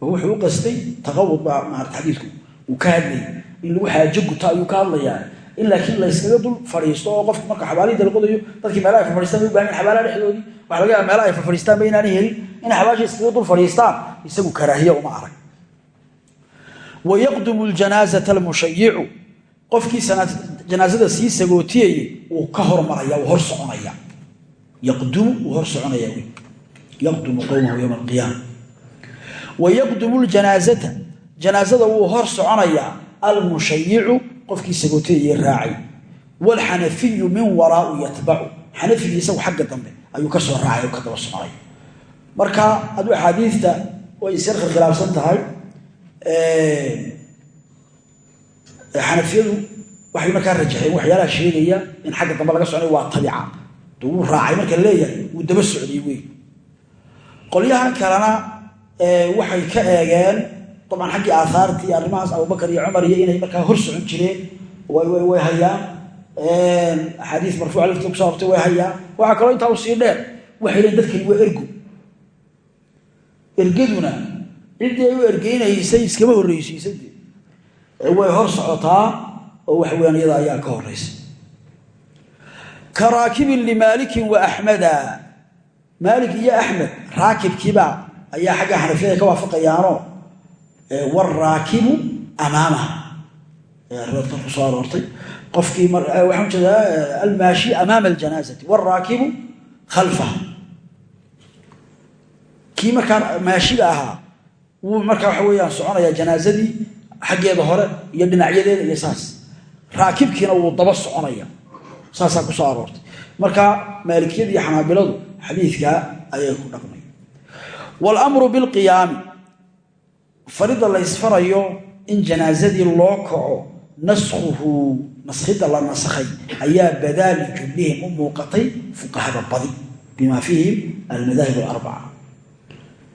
Wuxuu u qastay taqawud baa maarata xadiidku uu ka hadlayay in lagu xaajo guto ayuu ka hadlayaa in laakiin la yskaga dul fadhiisto oo qofku marka xabaalihii dalqodayo dadkii meelaha ay fafadhiistaan bay u baahan yahin xabaalaha dhexdoodii. Waxa laga yaaba meelaha ay fafadhiistaan ba inaanay helin inay xabaasha iskaga dul fadhiistaan isagu karaahiya uma arag. Wa yaqdumu ljanaazata almushayicu qofkii janaazada sii sagootiyayey wuu ka hormaraya wuu hor soconaya. Yaqdumu wuu hor soconaya yaqdumu qowmahu yowma alqiyaama. Wa yaqdumu ljanaazata janaazada wuu hor soconayaa qofkii sagootiyayey raacay. Waalxanafiyu min waraau yatbacu xanafigii isagu xagga dambe ayuu ka soo raacay ka daba soconay marka hadduu axaadiidta way isyar khilkhilaafsan tahay xanafiyadu waxay markaa rajaxeen waxyaalaha sheegaya in xagga dambe laga socnay waa tabica de wuu raacay marka leeyahay wuu daba socday wey qolyahan kalena waxay ka eegeen dabcan xaggii aahaartii arrimahaas abubakar iyo cumar iyo inay markaa hor socon jireen way hayaan. Axaadiis marfuuca laftii kuso hortay way hayaan. Waxaa kaloo intaa u sii dheer waxay leeyiin dadkani waa ergo ergaduna ciddii ay u ergeynaysay iskama horreysiisay way hor socotaa oo waxweyaan iyada ayaa ka horeysa ka raakibin limaalikin wa axmeda maalik iyo axmed waraakibu amaamaha ku soo aroortay. Qofkii waxaan jeedaa almaashi amaama aljanaazati waraakibu khalfaha kii markaa maashiga ahaa wuu markaa waxa weeyaan soconayaa janaazadii xaggeeda hore iyo dhinacyadeeda iyo saas. Raakibkiina wuu daba soconaya. Saasaa ku soo aroortay. Marka maalikiyada xanaabiladu xadiidkaa ayay ku dhaqmay. Wاlmru biاlqiyaami farida la ysfarayo in janaazadii loo kaco naskhuhu naskhidda la nasakhay ayaa badaali jullihim u muuqatay fuqahada badi bima fiihim almadaahib alarbaca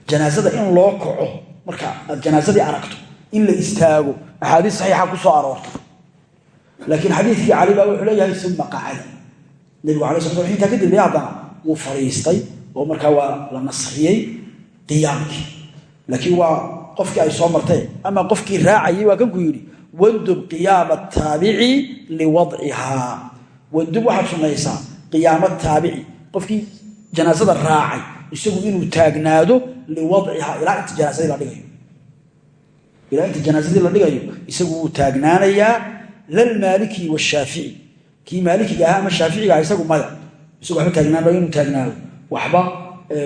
janaazada in loo kaco marka aad janaazadii aragto in la istaago axaadiis saxiixa ku soo aroorta. Laakiin xadiidkii cali baa wuxuu leeyahay uma qacada. Nebigu sla sl intaa kadib haddana wuu fadhiistay oo markaa waa la nasriyey qiyaamkii. Laakiin waa qofkii ay soo martee ama qofkii raacayay waa kanku yidhi wandub qiyaama taabici liwadcihaa wandub waxaad sunnaysaa qiyaama taabici. Qofkii janaasada raacay isagu inuu taagnaado liwadcihaa ilaa inta janaasadii la dhigayo. Ilaa inta janaasadii la dhigayo isagu wuu taagnaanayaa lalmaaliki washaafici kii maalikiga ahaa ama shaaficiga ah isagu maya. Isagu waba taagnaanao inuu taagnaado. Waxba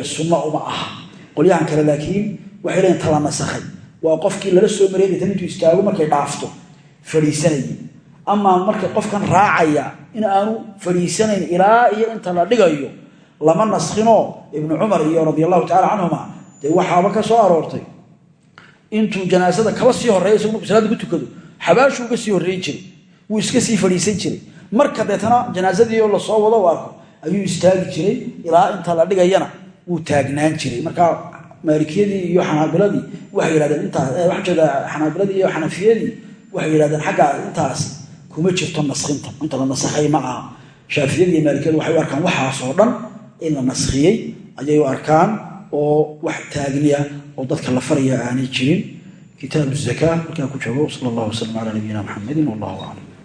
sunno uma aha. Qolyahan kale laakiin waxay leeyiin tala nasakhay. Waa qofkii lala soo mariyay deetan intuu istaago markay dhaafto fadhiisanayay amaa marka qofkan raacaya in aanu fadhiisanayn ilaa iyo inta la dhigayo lama naskhinoo ibnu cumar iyo radia allahu tacala canhuma dee waxaaba ka soo aroortay. Intuu janaasada kaba sii horreeya isagu markuu salaada ku tukado xabaashuu uga sii horreyn jiray. Wuu iska sii fadhiisan jiray. Marka deetana janaasadii oo la soo wado u arko ayuu istaagi jiray ilaa inta la dhigayana wuu taagnaan jiray. Marka maalikiyadii iyo xanaabiladii waxay yidhahdeen intaas waxaan jeedaa xanaabiladii iyo xanafiyadii waxay yidhahdeen xagga intaas kuma jirto naskhinta. Inta la naskhay ma aha. Shaafiyadii iyo maalikiyadu waxay u arkaan waxaasoo dhan in la naskhiyey. Ayay u arkaan oo wax taagniya oo dadka la faraya aanay jirin. Kitaabu zakaa halkaa ku joogo. Sala allah wasalam calaa nabiyina maxamedin wallahu aclam